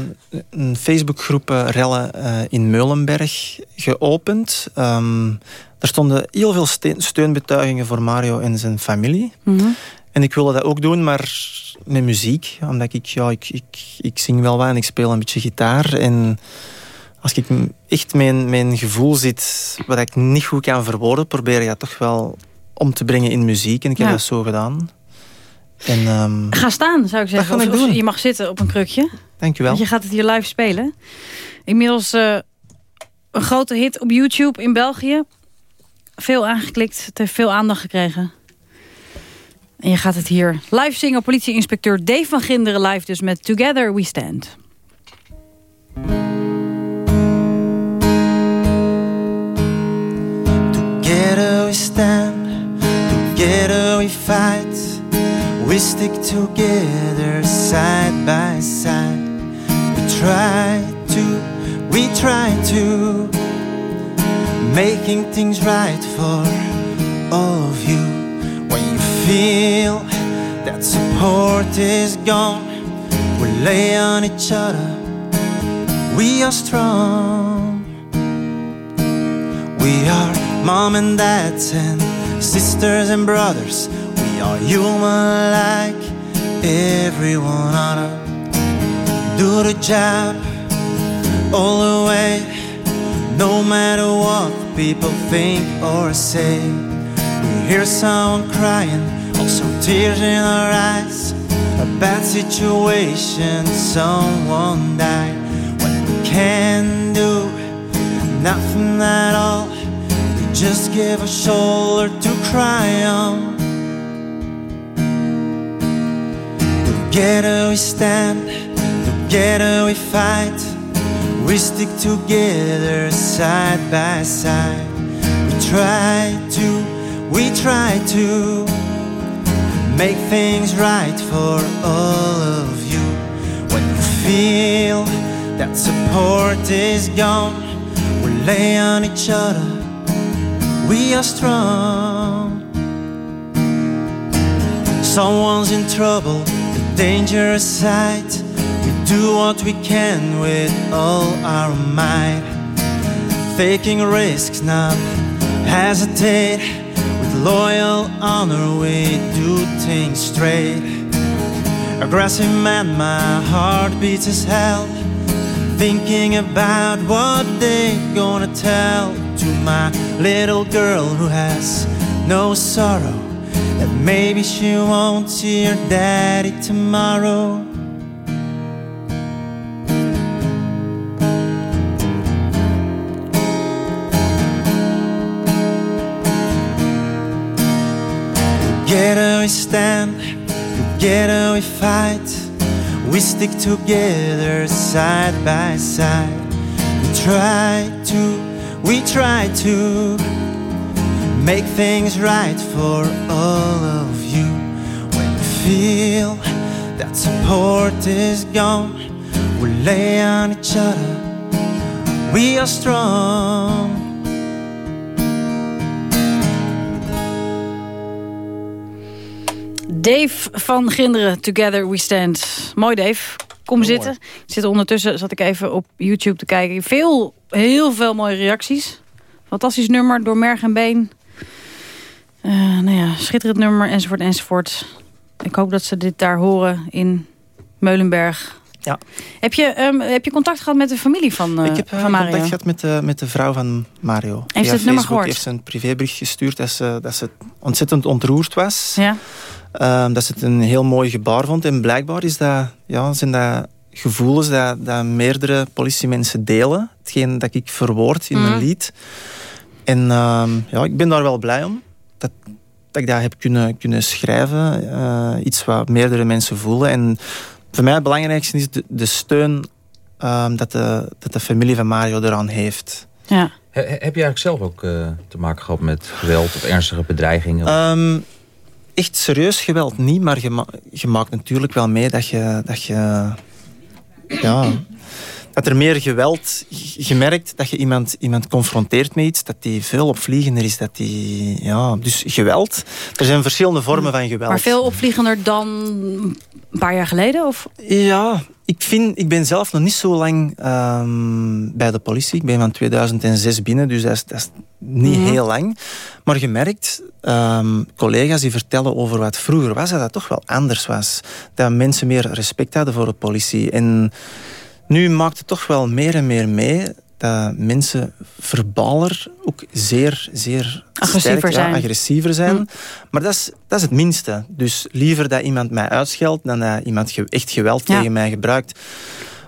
een Facebookgroep eh, Rellen eh, in Meulenberg geopend. Ehm er stonden heel veel ste- steunbetuigingen voor Mario en zijn familie. Mhm. En ik wilde dat ook doen, maar met muziek. Omdat ik, ja, ik, ik, ik zing wel wat en ik speel een beetje gitaar. En als ik echt mijn, mijn gevoel zit, wat ik niet goed kan verwoorden, probeer ik dat toch wel om te brengen in muziek. En ik heb Ja. dat zo gedaan. En ehm, Ga staan, zou ik zeggen. ik Of- je mag zitten op een krukje. dank u wel. Want je gaat het hier live spelen. Inmiddels eh, een grote hit op YouTube in België. Veel aangeklikt. Het heeft veel aandacht gekregen. En je gaat het hier live zingen. Politieinspecteur Dave van Ginderen live dus met Together We Stand. Together we stand, together we fight. We stick together side by side. We try to, we try to, making things right for all of you. Feel that support is gone, we lay on each other. We are strong. We are mom and dads and sisters and brothers. We are human like everyone other. Do the job all the way, no matter what people think or say. Hear someone crying, also tears in our eyes. A bad situation, someone died. What we can do nothing at all. We just give a shoulder to cry on. Together we stand, together we fight. We stick together side by side. We try to, we try to make things right for all of you. When you feel that support is gone, we lay on each other. We are strong. Someone's in trouble, the dangerous sight. We do what we can with all our might. Taking risks, not hesitate. Loyal honor, we do things straight. Aggressive man, my heart beats as hell. Thinking about what they gonna tell to my little girl who has no sorrow. That maybe she won't see her daddy tomorrow. We stand, together we fight. We stick together side by side. We try to, we try to make things right for all of you. When we feel that support is gone, we lay on each other. We are strong. Dave van Ginderen, Together We Stand. Mooi Dave, kom zitten. Ik zit ondertussen, zat ik even op YouTube te kijken. Veel, heel veel mooie reacties. Fantastisch nummer, door merg en been. Eh, nou ja, schitterend nummer, enzovoort, enzovoort. Ik hoop dat ze dit daar horen in Meulenberg. Ja. Heb je, ehm, heb je contact gehad met de familie van, eh ik heb eh, van Mario? contact gehad met de, met de vrouw van Mario. Heeft ze het nummer gehoord? heeft ze een privébericht gestuurd dat ze, dat ze ontzettend ontroerd was. Ja. Ehm, dat ze het een heel mooi gebaar vond. En blijkbaar is dat, ja, zijn dat gevoelens dat, dat meerdere politiemensen delen. Hetgeen dat ik verwoord in mijn Mhm. lied. En ehm, ja, ik ben daar wel blij om. Dat, dat ik dat heb kunnen, kunnen schrijven. Eh, iets wat meerdere mensen voelen. En voor mij het belangrijkste is de, de steun ehm, dat, de, dat de familie van Mario eraan heeft. Ja. He- he- heb je eigenlijk zelf ook eh, te maken gehad met geweld of ernstige bedreigingen? Ehm, echt serieus geweld niet, maar je, ma- je maakt natuurlijk wel mee dat je, dat je, ja, dat er meer geweld... Je merkt dat je iemand, iemand confronteert met iets, dat die veel opvliegender is. Dat die, ja, dus geweld. Er zijn verschillende vormen van geweld. Maar veel opvliegender dan een paar jaar geleden? Of? Ja, ik, vind, ik ben zelf nog niet zo lang ehm, bij de politie. Ik ben van 2006 binnen, dus dat is, dat is niet Mhm. heel lang. Maar je merkt, ehm, collega's die vertellen over wat vroeger was, dat dat toch wel anders was. Dat mensen meer respect hadden voor de politie. En nu maakt het toch wel meer en meer mee dat mensen verbaler ook zeer, zeer Agressiever sterk, zijn. Ja, agressiever zijn. Hm. Maar dat is, dat is het minste. Dus liever dat iemand mij uitscheldt dan dat iemand echt geweld Ja. tegen mij gebruikt.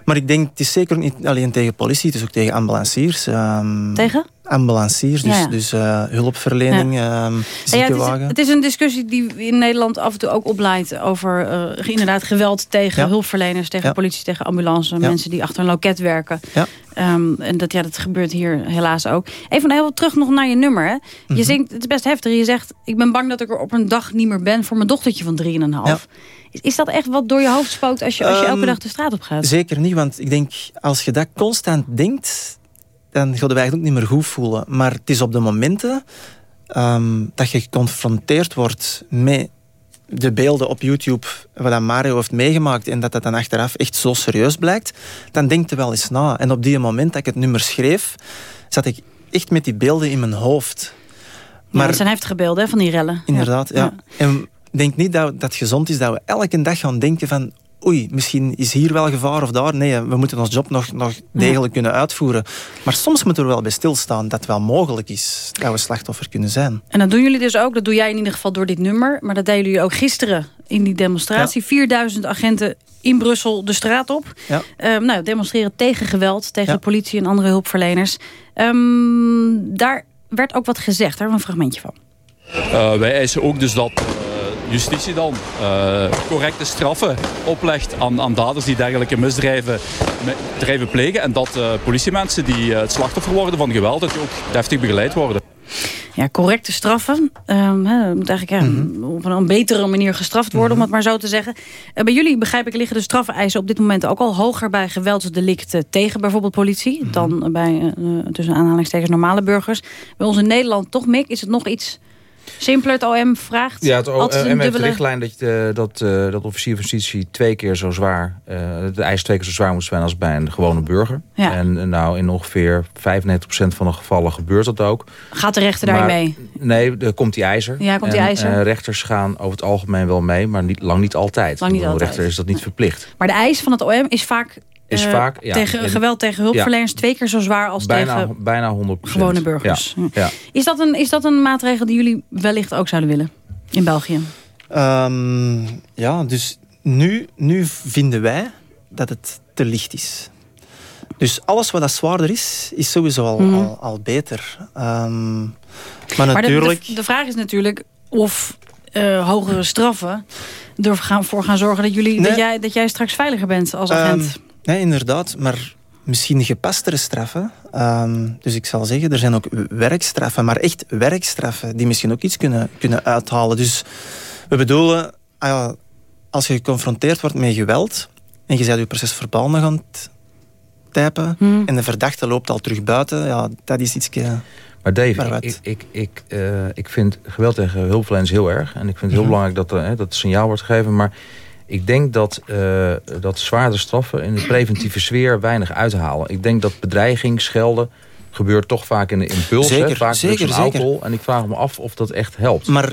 Maar ik denk, het is zeker ook niet alleen tegen politie, het is ook tegen ambulanciers. ehm, Tegen? Ambulanciers, dus, Ja, ja. dus eh, hulpverlening, ehm Ja, ja, ziekenwagen. het, is, het is een discussie die in Nederland af en toe ook opleidt over eh, inderdaad geweld tegen Ja. hulpverleners, tegen Ja. politie, tegen ambulance, Ja. mensen die achter een loket werken. Ja. Ehm, en dat, ja, dat gebeurt hier helaas ook. Even heel terug nog naar je nummer. Hè. Je Mhm. zingt, het is best heftig. Je zegt, ik ben bang dat ik er op een dag niet meer ben voor mijn dochtertje van 3,5. Ja. Is, is dat echt wat door je hoofd spookt als je, als je elke Ehm, dag de straat op gaat? Zeker niet, want ik denk, als je dat constant denkt, dan ga je je eigenlijk ook niet meer goed voelen. Maar het is op de momenten ehm, dat je geconfronteerd wordt met de beelden op YouTube, wat dat Mario heeft meegemaakt, en dat dat dan achteraf echt zo serieus blijkt, dan denk je wel eens na. En op die moment dat ik het nummer schreef, zat ik echt met die beelden in mijn hoofd. Maar dat zijn heftige beelden hè, van die rellen. Inderdaad, ja. En ik denk niet dat dat het gezond is dat we elke dag gaan denken van oei, misschien is hier wel gevaar of daar. Nee, we moeten ons job nog, nog degelijk kunnen uitvoeren. Maar soms moeten we er wel bij stilstaan dat het wel mogelijk is dat we slachtoffer kunnen zijn. En dat doen jullie dus ook. Dat doe jij in ieder geval door dit nummer. Maar dat deden jullie ook gisteren in die demonstratie. 4000 agenten in Brussel de straat op. Ja. Ehm, nou, demonstreren tegen geweld, tegen Ja. de politie en andere hulpverleners. Ehm, daar werd ook wat gezegd. Daar hebben we een fragmentje van. Eh, wij eisen ook dus dat justitie dan eh, correcte straffen oplegt aan, aan daders die dergelijke misdrijven drijven plegen. En dat eh, politiemensen die eh, het slachtoffer worden van geweld, dat die ook deftig begeleid worden. Ja, correcte straffen. Ehm, hè, moet eigenlijk ja, Mhm. op een, een betere manier gestraft worden, om het maar zo te zeggen. Bij jullie, begrijp ik, liggen de straffeisen op dit moment ook al hoger bij geweldsdelicten tegen bijvoorbeeld politie. Mhm. Dan bij, eh, tussen aanhalingstekens, normale burgers. Bij ons in Nederland toch, Mick, is het nog iets simpeler. Het OM vraagt Ja, het OM een heeft de dubbele... richtlijn dat, je, dat, eh, dat officier van justitie twee keer zo zwaar, eh, de eis twee keer zo zwaar moet zijn als bij een gewone burger. Ja. En eh, nou, in ongeveer 95% van de gevallen gebeurt dat ook. Gaat de rechter daarin Maar- mee? Nee, er komt die ijzer. Ja, komt die En, ijzer. eh, rechters gaan over het algemeen wel mee, maar niet, lang niet altijd. Lang niet altijd. rechter is dat niet verplicht. Maar de eis van het OM is vaak... Is eh, vaak, ja, tegen, in- geweld tegen hulpverleners twee keer zo zwaar als bijna, tegen bijna 100%. gewone burgers. Ja. Ja. Is, dat een, is dat een maatregel die jullie wellicht ook zouden willen in België? Ehm, ja, dus nu, nu vinden wij dat het te licht is. Dus alles wat dat zwaarder is, is sowieso al, Mhm. al, al beter. Ehm, maar Maar de- natuurlijk... de, de, vraag is natuurlijk of eh, hogere straffen ervoor gaan, voor gaan zorgen dat, jullie, dat, jij, dat jij straks veiliger bent als agent. Ehm, nee, inderdaad. Maar misschien gepastere straffen. Ehm, dus ik zal zeggen, er zijn ook werkstraffen. Maar echt werkstraffen die misschien ook iets kunnen, kunnen uithalen. Dus we bedoelen, ah ja, als je geconfronteerd wordt met geweld... en je bent je proces verbaal nog aan het typen... Hmm. en de verdachte loopt al terug buiten... ja, dat is iets... Maar Dave, Maar ik, wat? ik, ik, ik, eh, ik vind geweld tegen hulpverleners heel erg. En ik vind het heel Mhm. belangrijk dat, er, hè, dat het signaal wordt gegeven. Maar ik denk dat, eh, dat zwaardere straffen in de preventieve sfeer weinig uithalen. Ik denk dat bedreiging, schelden, gebeurt toch vaak in de impuls. hè, Zeker, vaak zeker, en zeker. alcohol. En ik vraag me af of dat echt helpt. Maar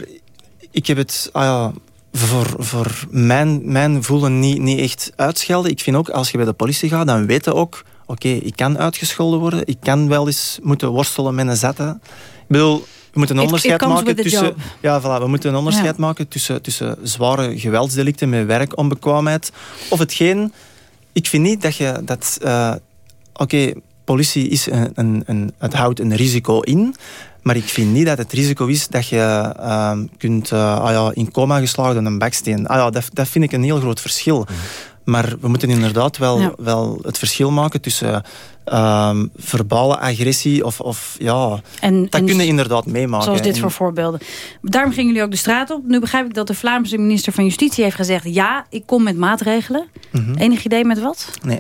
ik heb het ah ja, voor, voor mijn, mijn voelen niet, niet echt uitschelden. Ik vind ook, als je bij de politie gaat, dan weet je ook... Oké, ik kan uitgescholden worden. Ik kan wel eens moeten worstelen met een zetten. Ik bedoel, we moeten een It- it onderscheid maken tussen... Ja, voilà, we moeten een onderscheid Ja. maken tussen, tussen zware geweldsdelicten met werkonbekwaamheid. Of hetgeen... Ik vind niet dat je... Dat, eh, Oké, politie is een, een, een, het houdt een risico in. Maar ik vind niet dat het risico is dat je ehm, kunt eh, ah ja, in coma geslagen door een baksteen. Ah ja, dat, dat vind ik een heel groot verschil. Maar we moeten inderdaad wel, Ja. wel het verschil maken tussen ehm, verbale agressie of, of ja, En, dat en kun je inderdaad meemaken. Zoals dit En- voor voorbeelden. Daarom gingen jullie ook de straat op. Nu begrijp ik dat de Vlaamse minister van Justitie heeft gezegd... ja, ik kom met maatregelen. Mhm. Enig idee met wat? Nee.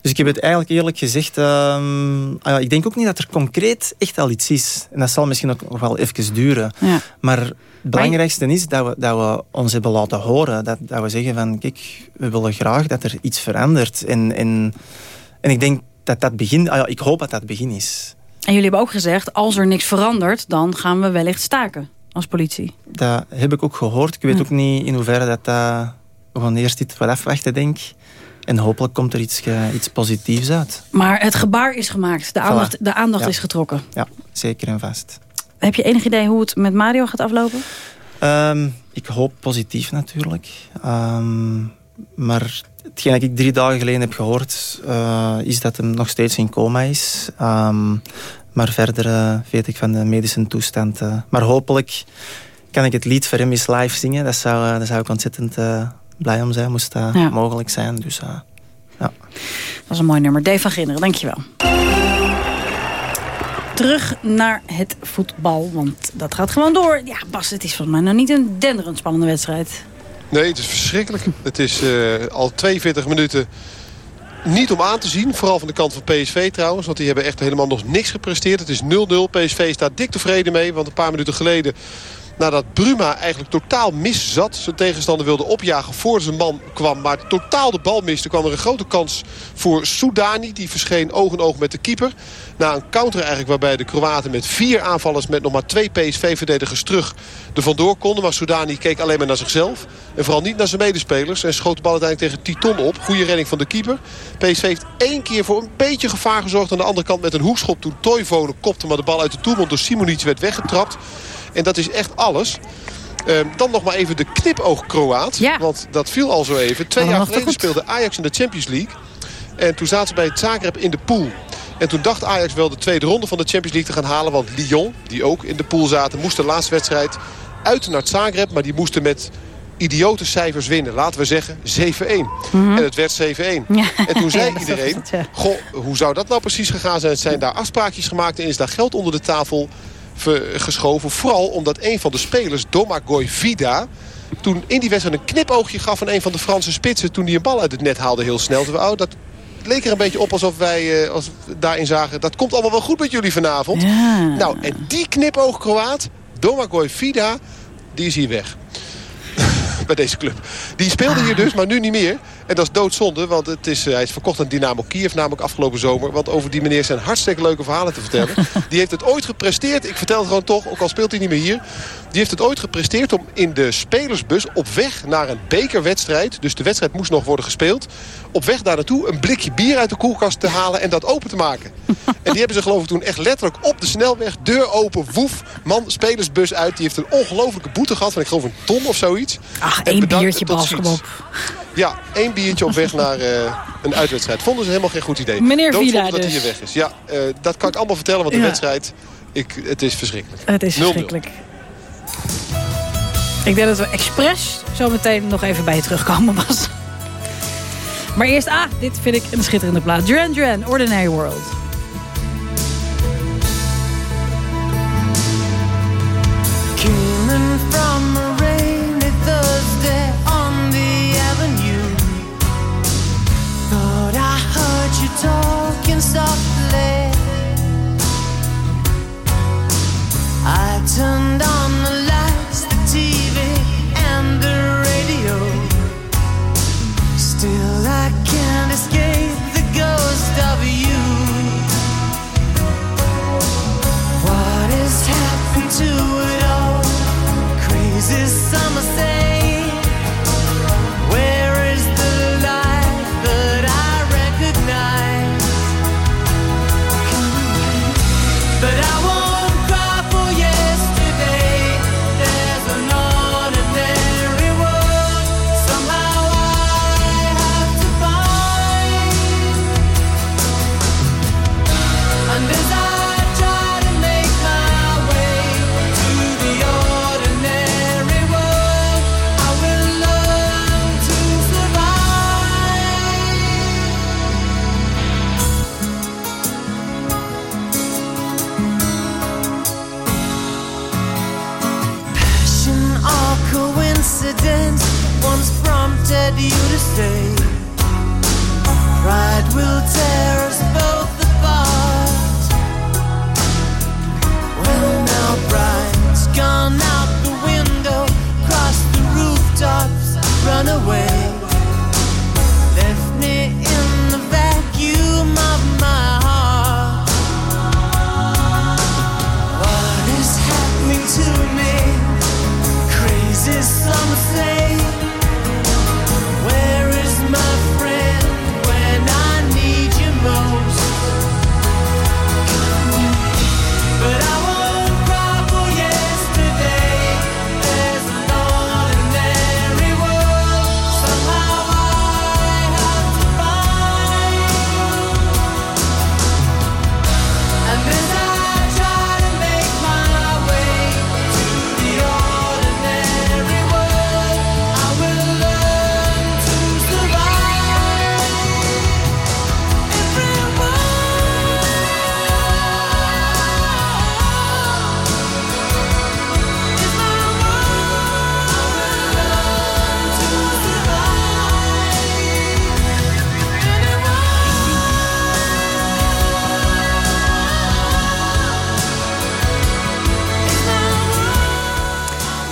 Dus ik heb het eigenlijk eerlijk gezegd... ehm, ah ja, ik denk ook niet dat er concreet echt al iets is. En dat zal misschien ook nog wel even duren. Ja. Maar het belangrijkste is dat we, dat we ons hebben laten horen. Dat, dat we zeggen van, kijk, we willen graag dat er iets verandert. En, en, en ik denk dat dat begin... Ah ja, ik hoop dat dat begin is. En jullie hebben ook gezegd, als er niks verandert... dan gaan we wellicht staken als politie. Dat heb ik ook gehoord. Ik weet ook niet in hoeverre dat dat... We gaan eerst dit wat afwachten, denk ik. En hopelijk komt er iets, eh, iets positiefs uit. Maar het gebaar is gemaakt. De aandacht, Voilà. de aandacht Ja. is getrokken. Ja, zeker en vast. Heb je enig idee hoe het met Mario gaat aflopen? Ehm, ik hoop positief natuurlijk. Ehm, maar hetgeen dat ik drie dagen geleden heb gehoord... eh, is dat hem nog steeds in coma is. Ehm, maar verder eh, weet ik van de medische toestand. maar hopelijk kan ik het lied voor hem eens live zingen. Dat zou, daar zou ik ontzettend blij om zijn, moest dat Ja. mogelijk zijn. Dus, eh, ja. Dat is een mooi nummer. Dave van Ginderen, dankjewel. Terug naar het voetbal, want dat gaat gewoon door. Ja, Bas, het is volgens mij nog niet een denderend spannende wedstrijd. Nee, het is verschrikkelijk. Het is eh, al 42 minuten niet om aan te zien. Vooral van de kant van PSV trouwens. Want die hebben echt helemaal nog niks gepresteerd. Het is 0-0. PSV staat dik tevreden mee. Want een paar minuten geleden... Nadat Bruma eigenlijk totaal mis zat. Zijn tegenstander wilde opjagen voor zijn man kwam. Maar totaal de bal miste. kwam er een grote kans voor Soudani. Die verscheen oog in oog met de keeper. Na een counter eigenlijk waarbij de Kroaten met vier aanvallers... met nog maar twee PSV-verdedigers terug er vandoor konden. Maar Soudani keek alleen maar naar zichzelf. En vooral niet naar zijn medespelers. En schoot de bal uiteindelijk tegen Titon op. Goede redding van de keeper. PSV heeft één keer voor een beetje gevaar gezorgd. Aan de andere kant met een hoekschop toen Toivonen kopte. Maar de bal uit de doelmond door Simonic werd weggetrapt. En dat is echt alles. Ehm, dan nog maar even de knipoog-Kroaat. Want dat viel al zo even. Twee jaar geleden speelde Ajax in de Champions League. En toen zaten ze bij het Zagreb in de pool. En toen dacht Ajax wel de tweede ronde van de Champions League te gaan halen. Want Lyon, die ook in de pool zaten, moest de laatste wedstrijd uit naar het Zagreb. Maar die moesten met idiote cijfers winnen. Laten we zeggen 7-1. Mhm. En het werd 7-1. Ja. En toen zei iedereen, goh, hoe zou dat nou precies gegaan zijn? Zijn daar afspraakjes gemaakt en is daar geld onder de tafel geschoven? Vooral omdat een van de spelers, Domagoj Vida... toen in die wedstrijd een knipoogje gaf aan een van de Franse spitsen... toen hij een bal uit het net haalde heel snel. We, oh, dat leek er een beetje op alsof wij eh, als daarin zagen... dat komt allemaal wel goed met jullie vanavond. Nou, en die knipoog Kroaat, Domagoj Vida, die is hier weg bij deze club. Die speelde hier dus, maar nu niet meer. En dat is doodzonde, want het is, eh, hij is verkocht aan Dynamo Kiev, namelijk afgelopen zomer. Want over die meneer zijn hartstikke leuke verhalen te vertellen. Die heeft het ooit gepresteerd, ik vertel het gewoon toch, ook al speelt hij niet meer hier. Die heeft het ooit gepresteerd om in de spelersbus op weg naar een bekerwedstrijd... dus de wedstrijd moest nog worden gespeeld... op weg daar naartoe een blikje bier uit de koelkast te halen en dat open te maken. En die hebben ze geloof ik toen echt letterlijk op de snelweg... deur open, woef, man, spelersbus uit. Die heeft een ongelofelijke boete gehad van ik geloof een ton of zoiets. Ach, En één biertje, tot Bas, ziens. kom op. Ja, één biertje op weg naar eh, een uitwedstrijd. Vonden ze helemaal geen goed idee. Meneer Vida dat hij dus. hier weg is. Ja, eh, dat kan ik allemaal vertellen, want de Ja. wedstrijd... Ik, het is verschrikkelijk. Het is 0-0. verschrikkelijk. Ik denk dat we expres zo meteen nog even bij je terugkomen, Bas. Maar eerst, ah, dit vind ik een schitterende plaat. Duran Duran, Ordinary World. Talking softly. I turned on the lights, the TV, and the radio. Still, I can't escape the ghost of you. What has happened to it all? Crazy summer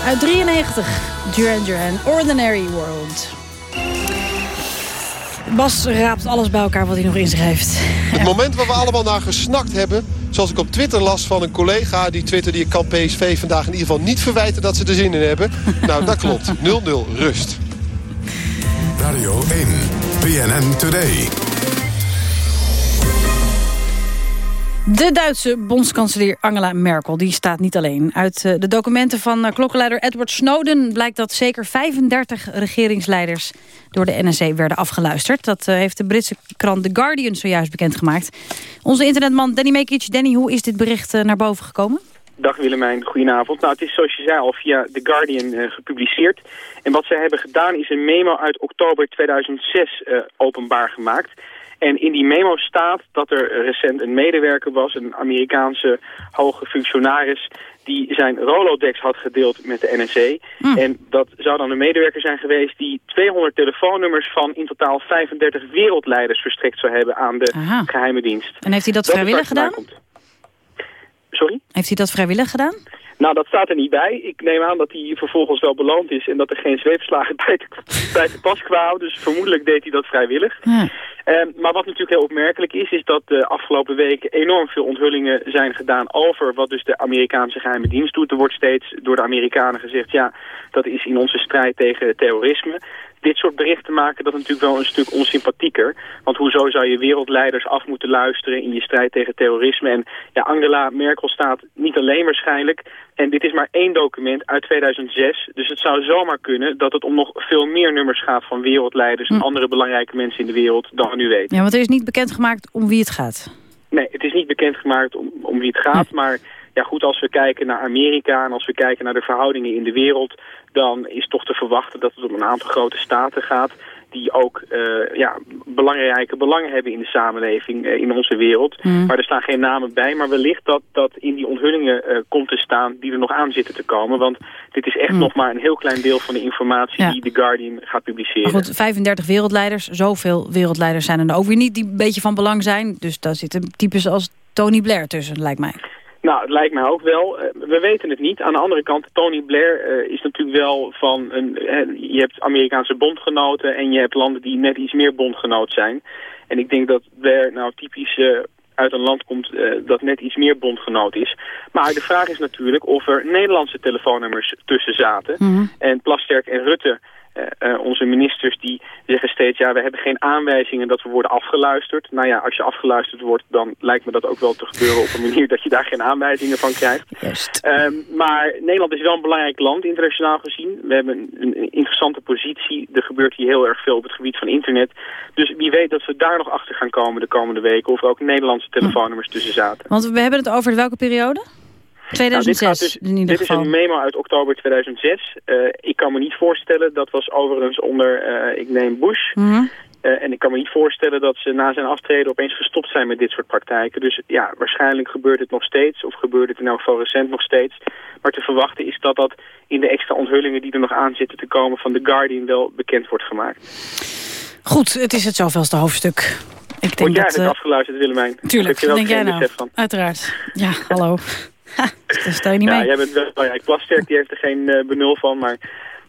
Uit 93, Duran Duran, Ordinary World. Bas raapt alles bij elkaar wat hij nog in zich heeft. Het moment waar we allemaal naar gesnakt hebben... zoals ik op Twitter las van een collega... die twitterde, je kan PSV vandaag in ieder geval niet verwijten... dat ze er zin in hebben. nou, dat klopt. 0-0, rust. Radio 1, BNN Today. De Duitse bondskanselier Angela Merkel die staat niet alleen. Uit eh, de documenten van eh, klokkenleider Edward Snowden... blijkt dat zeker 35 regeringsleiders door de NSA werden afgeluisterd. Dat eh, heeft de Britse krant The Guardian zojuist bekendgemaakt. Onze internetman Danny Mekic. Danny, hoe is dit bericht naar boven gekomen? Dag Willemijn, goedenavond. Nou, het is zoals je zei al via The Guardian gepubliceerd. En wat zij hebben gedaan is een memo uit oktober 2006 eh, openbaar gemaakt. En in die memo staat dat er recent een medewerker was, een Amerikaanse hoge functionaris, die zijn Rolodex had gedeeld met de NSA. En dat zou dan een medewerker zijn geweest die 200 telefoonnummers van in totaal 35 wereldleiders verstrekt zou hebben aan de Aha. geheime dienst. En heeft hij dat vrijwillig gedaan? Sorry? Heeft hij dat vrijwillig gedaan? Nou, dat staat er niet bij. Ik neem aan dat hij vervolgens wel beloond is en dat er geen zweepslagen bij te, bij te pas kwamen. Dus vermoedelijk deed hij dat vrijwillig. Eh, maar wat natuurlijk heel opmerkelijk is, is dat de afgelopen weken enorm veel onthullingen zijn gedaan over wat dus de Amerikaanse geheime dienst doet. Er wordt steeds door de Amerikanen gezegd, ja, dat is in onze strijd tegen terrorisme. Dit soort berichten maken dat natuurlijk wel een stuk onsympathieker. Want hoezo zou je wereldleiders af moeten luisteren in je strijd tegen terrorisme? En ja, Angela Merkel staat niet alleen waarschijnlijk. En dit is maar één document uit 2006. Dus het zou zomaar kunnen dat het om nog veel meer nummers gaat van wereldleiders... en andere belangrijke mensen in de wereld dan we nu weten. Ja, want er is niet bekendgemaakt om wie het gaat. Nee, het is niet bekendgemaakt om, om wie het gaat, maar ja, goed, als we kijken naar Amerika en als we kijken naar de verhoudingen in de wereld, dan is toch te verwachten dat het om een aantal grote staten gaat die ook eh, ja, belangrijke belangen hebben in de samenleving, eh, in onze wereld. Mm. Maar er staan geen namen bij, maar wellicht dat dat in die onthullingen eh, komt te staan die er nog aan zitten te komen. Want dit is echt Mm. nog maar een heel klein deel van de informatie Ja. die The Guardian gaat publiceren. Maar goed, 35 wereldleiders, zoveel wereldleiders zijn er ook weer niet... die een beetje van belang zijn. Dus daar zitten types als Tony Blair tussen, lijkt mij. Nou, het lijkt mij ook wel. Eh, we weten het niet. Aan de andere kant, Tony Blair eh, is natuurlijk wel van een... je hebt Amerikaanse bondgenoten en je hebt landen die net iets meer bondgenoot zijn. En ik denk dat Blair nou typisch eh, uit een land komt dat net iets meer bondgenoot is. Maar de vraag is natuurlijk of er Nederlandse telefoonnummers tussen zaten. En Plasterk en Rutte, eh, eh, onze ministers, die zeggen steeds... ja, we hebben geen aanwijzingen dat we worden afgeluisterd. Nou ja, als je afgeluisterd wordt, dan lijkt me dat ook wel te gebeuren... op een manier dat je daar geen aanwijzingen van krijgt. Ehm, maar Nederland is wel een belangrijk land, internationaal gezien. We hebben een, een interessante positie. Er gebeurt hier heel erg veel op het gebied van internet. Dus wie weet dat we daar nog achter gaan komen de komende weken... of er ook Nederlandse telefoonnummers tussen zaten. Want we hebben het over welke periode? Nou, dit, 2006 dus- in ieder dit geval. is een memo uit oktober 2006. Eh, ik kan me niet voorstellen, dat was overigens onder, eh, ik neem Bush. Mhm. Eh, en ik kan me niet voorstellen dat ze na zijn aftreden opeens gestopt zijn met dit soort praktijken. Dus ja, waarschijnlijk gebeurt het nog steeds, of gebeurt het in elk geval recent nog steeds. Maar te verwachten is dat dat in de extra onthullingen die er nog aan zitten te komen van The Guardian wel bekend wordt gemaakt. Goed, het is het zoveelste hoofdstuk. Ik denk Word jij dat... eh, afgeluisterd, Willemijn? tuurlijk, denk jij nou? Uiteraard. Ja, hallo. Ha, daar sta je niet ja, mee. jij bent wel, ja, Plasterk die heeft er geen eh, benul van, maar,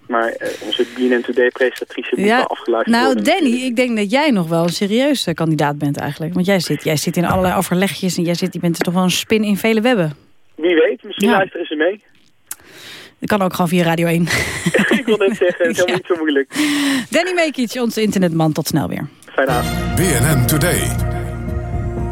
maar eh, onze BNN Today-presentatrice moet wel afgeluisterd nou worden. Danny, ik denk dat jij nog wel een serieus eh, kandidaat bent eigenlijk. Want jij zit, jij zit in allerlei overlegjes en jij zit, je bent er toch wel een spin in vele webben. Wie weet, misschien Ja. luisteren ze mee. Dat kan ook gewoon via Radio 1. ik wil net zeggen, het is helemaal niet zo moeilijk. Danny Mekic, onze internetman. Tot snel weer. Fijne avond. BNN Today.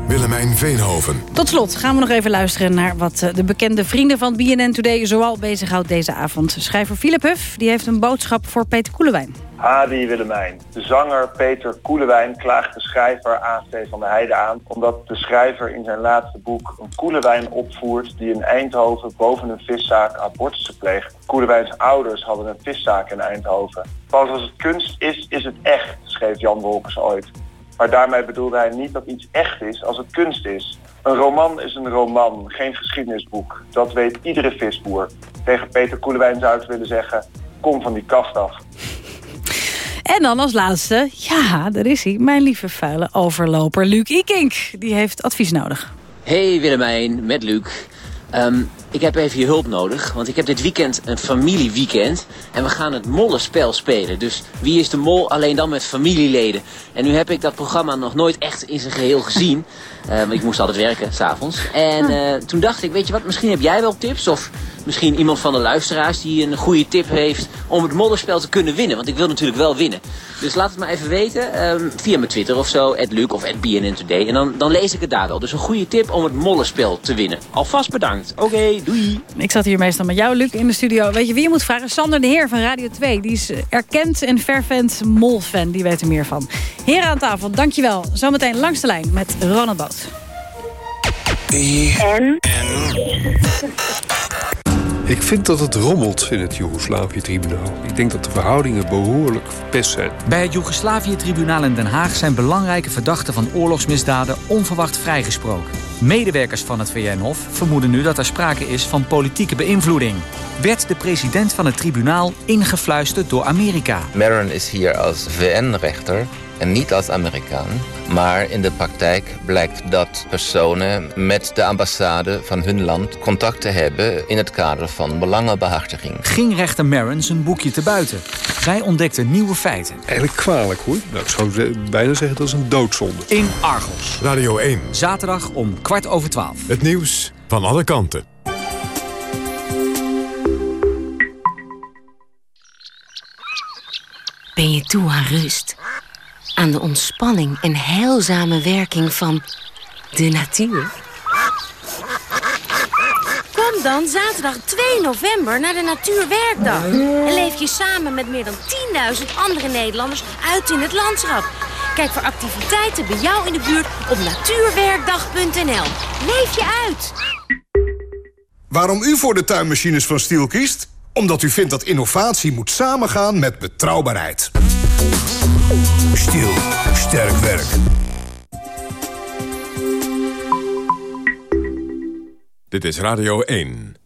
Willemijn Veenhoven. Tot slot gaan we nog even luisteren naar wat eh, de bekende vrienden van BNN Today zoal bezighoudt deze avond. Schrijver Philip Huff die heeft een boodschap voor Peter Koelewijn. Adi Willemijn. De zanger Peter Koelewijn klaagt de schrijver A.C. van de Heide aan... omdat de schrijver in zijn laatste boek een Koelewijn opvoert... die in Eindhoven boven een viszaak abortussen pleegt. Koelewijns ouders hadden een viszaak in Eindhoven. Pas als het kunst is, is het echt, schreef Jan Wolkers ooit. Maar daarmee bedoelde hij niet dat iets echt is als het kunst is. Een roman is een roman, geen geschiedenisboek. Dat weet iedere visboer. Tegen Peter Koelewijn zou ik willen zeggen... kom van die kast af. En dan als laatste, ja, daar is hij, mijn lieve vuile overloper Luc Ikink. Die heeft advies nodig. Hey Willemijn, met Luc. Ehm, ik heb even je hulp nodig, want ik heb dit weekend een familieweekend. En we gaan het mollenspel spelen. Dus wie is de mol? Alleen dan met familieleden. En nu heb ik dat programma nog nooit echt in zijn geheel gezien. Want ik moest altijd werken, s'avonds. En eh, toen dacht ik, weet je wat, misschien heb jij wel tips. Of misschien iemand van de luisteraars die een goede tip heeft om het mollenspel te kunnen winnen. Want ik wil natuurlijk wel winnen. Dus laat het me even weten ehm, via mijn Twitter of zo, Luc of BNN Today. En dan, dan lees ik het daar wel. Dus een goede tip om het mollenspel te winnen. Alvast bedankt. Oké, doei. Ik zat hier meestal met jou, Luc, in de studio. Weet je wie je moet vragen? Sander de Heer van Radio 2. Die is eh, erkend en fervent mol-fan. Die weet er meer van. Heren aan tafel, dankjewel. Zometeen langs de lijn met Ronald Boot. Ik vind dat het rommelt in het Joegoslavië-tribunaal. Ik denk dat de verhoudingen behoorlijk verpest zijn. Bij het Joegoslavië-tribunaal in Den Haag zijn belangrijke verdachten van oorlogsmisdaden onverwacht vrijgesproken. Medewerkers van het VN-hof vermoeden nu dat er sprake is van politieke beïnvloeding. Werd de president van het tribunaal ingefluisterd door Amerika? Maron is hier als VN-rechter en niet als Amerikaan. Maar in de praktijk blijkt dat personen met de ambassade van hun land contacten hebben in het kader van belangenbehartiging. Ging rechter Maron zijn boekje te buiten? Zij ontdekte nieuwe feiten. Eigenlijk kwalijk hoor. Nou, ik zou bijna zeggen dat is een doodzonde. In Argos. Radio 1. Zaterdag om kwart over twaalf. Het nieuws van alle kanten. Ben je toe aan rust? Aan de ontspanning en heilzame werking van de natuur? Kom dan zaterdag 2 november naar de Natuurwerkdag. En leef je samen met meer dan 10.000 andere Nederlanders uit in het landschap. Kijk voor activiteiten bij jou in de buurt op natuurwerkdag.nl. Leef je uit! Waarom u voor de tuinmachines van Stiel kiest? Omdat u vindt dat innovatie moet samengaan met betrouwbaarheid. Stiel. Sterk werk. Dit is Radio 1.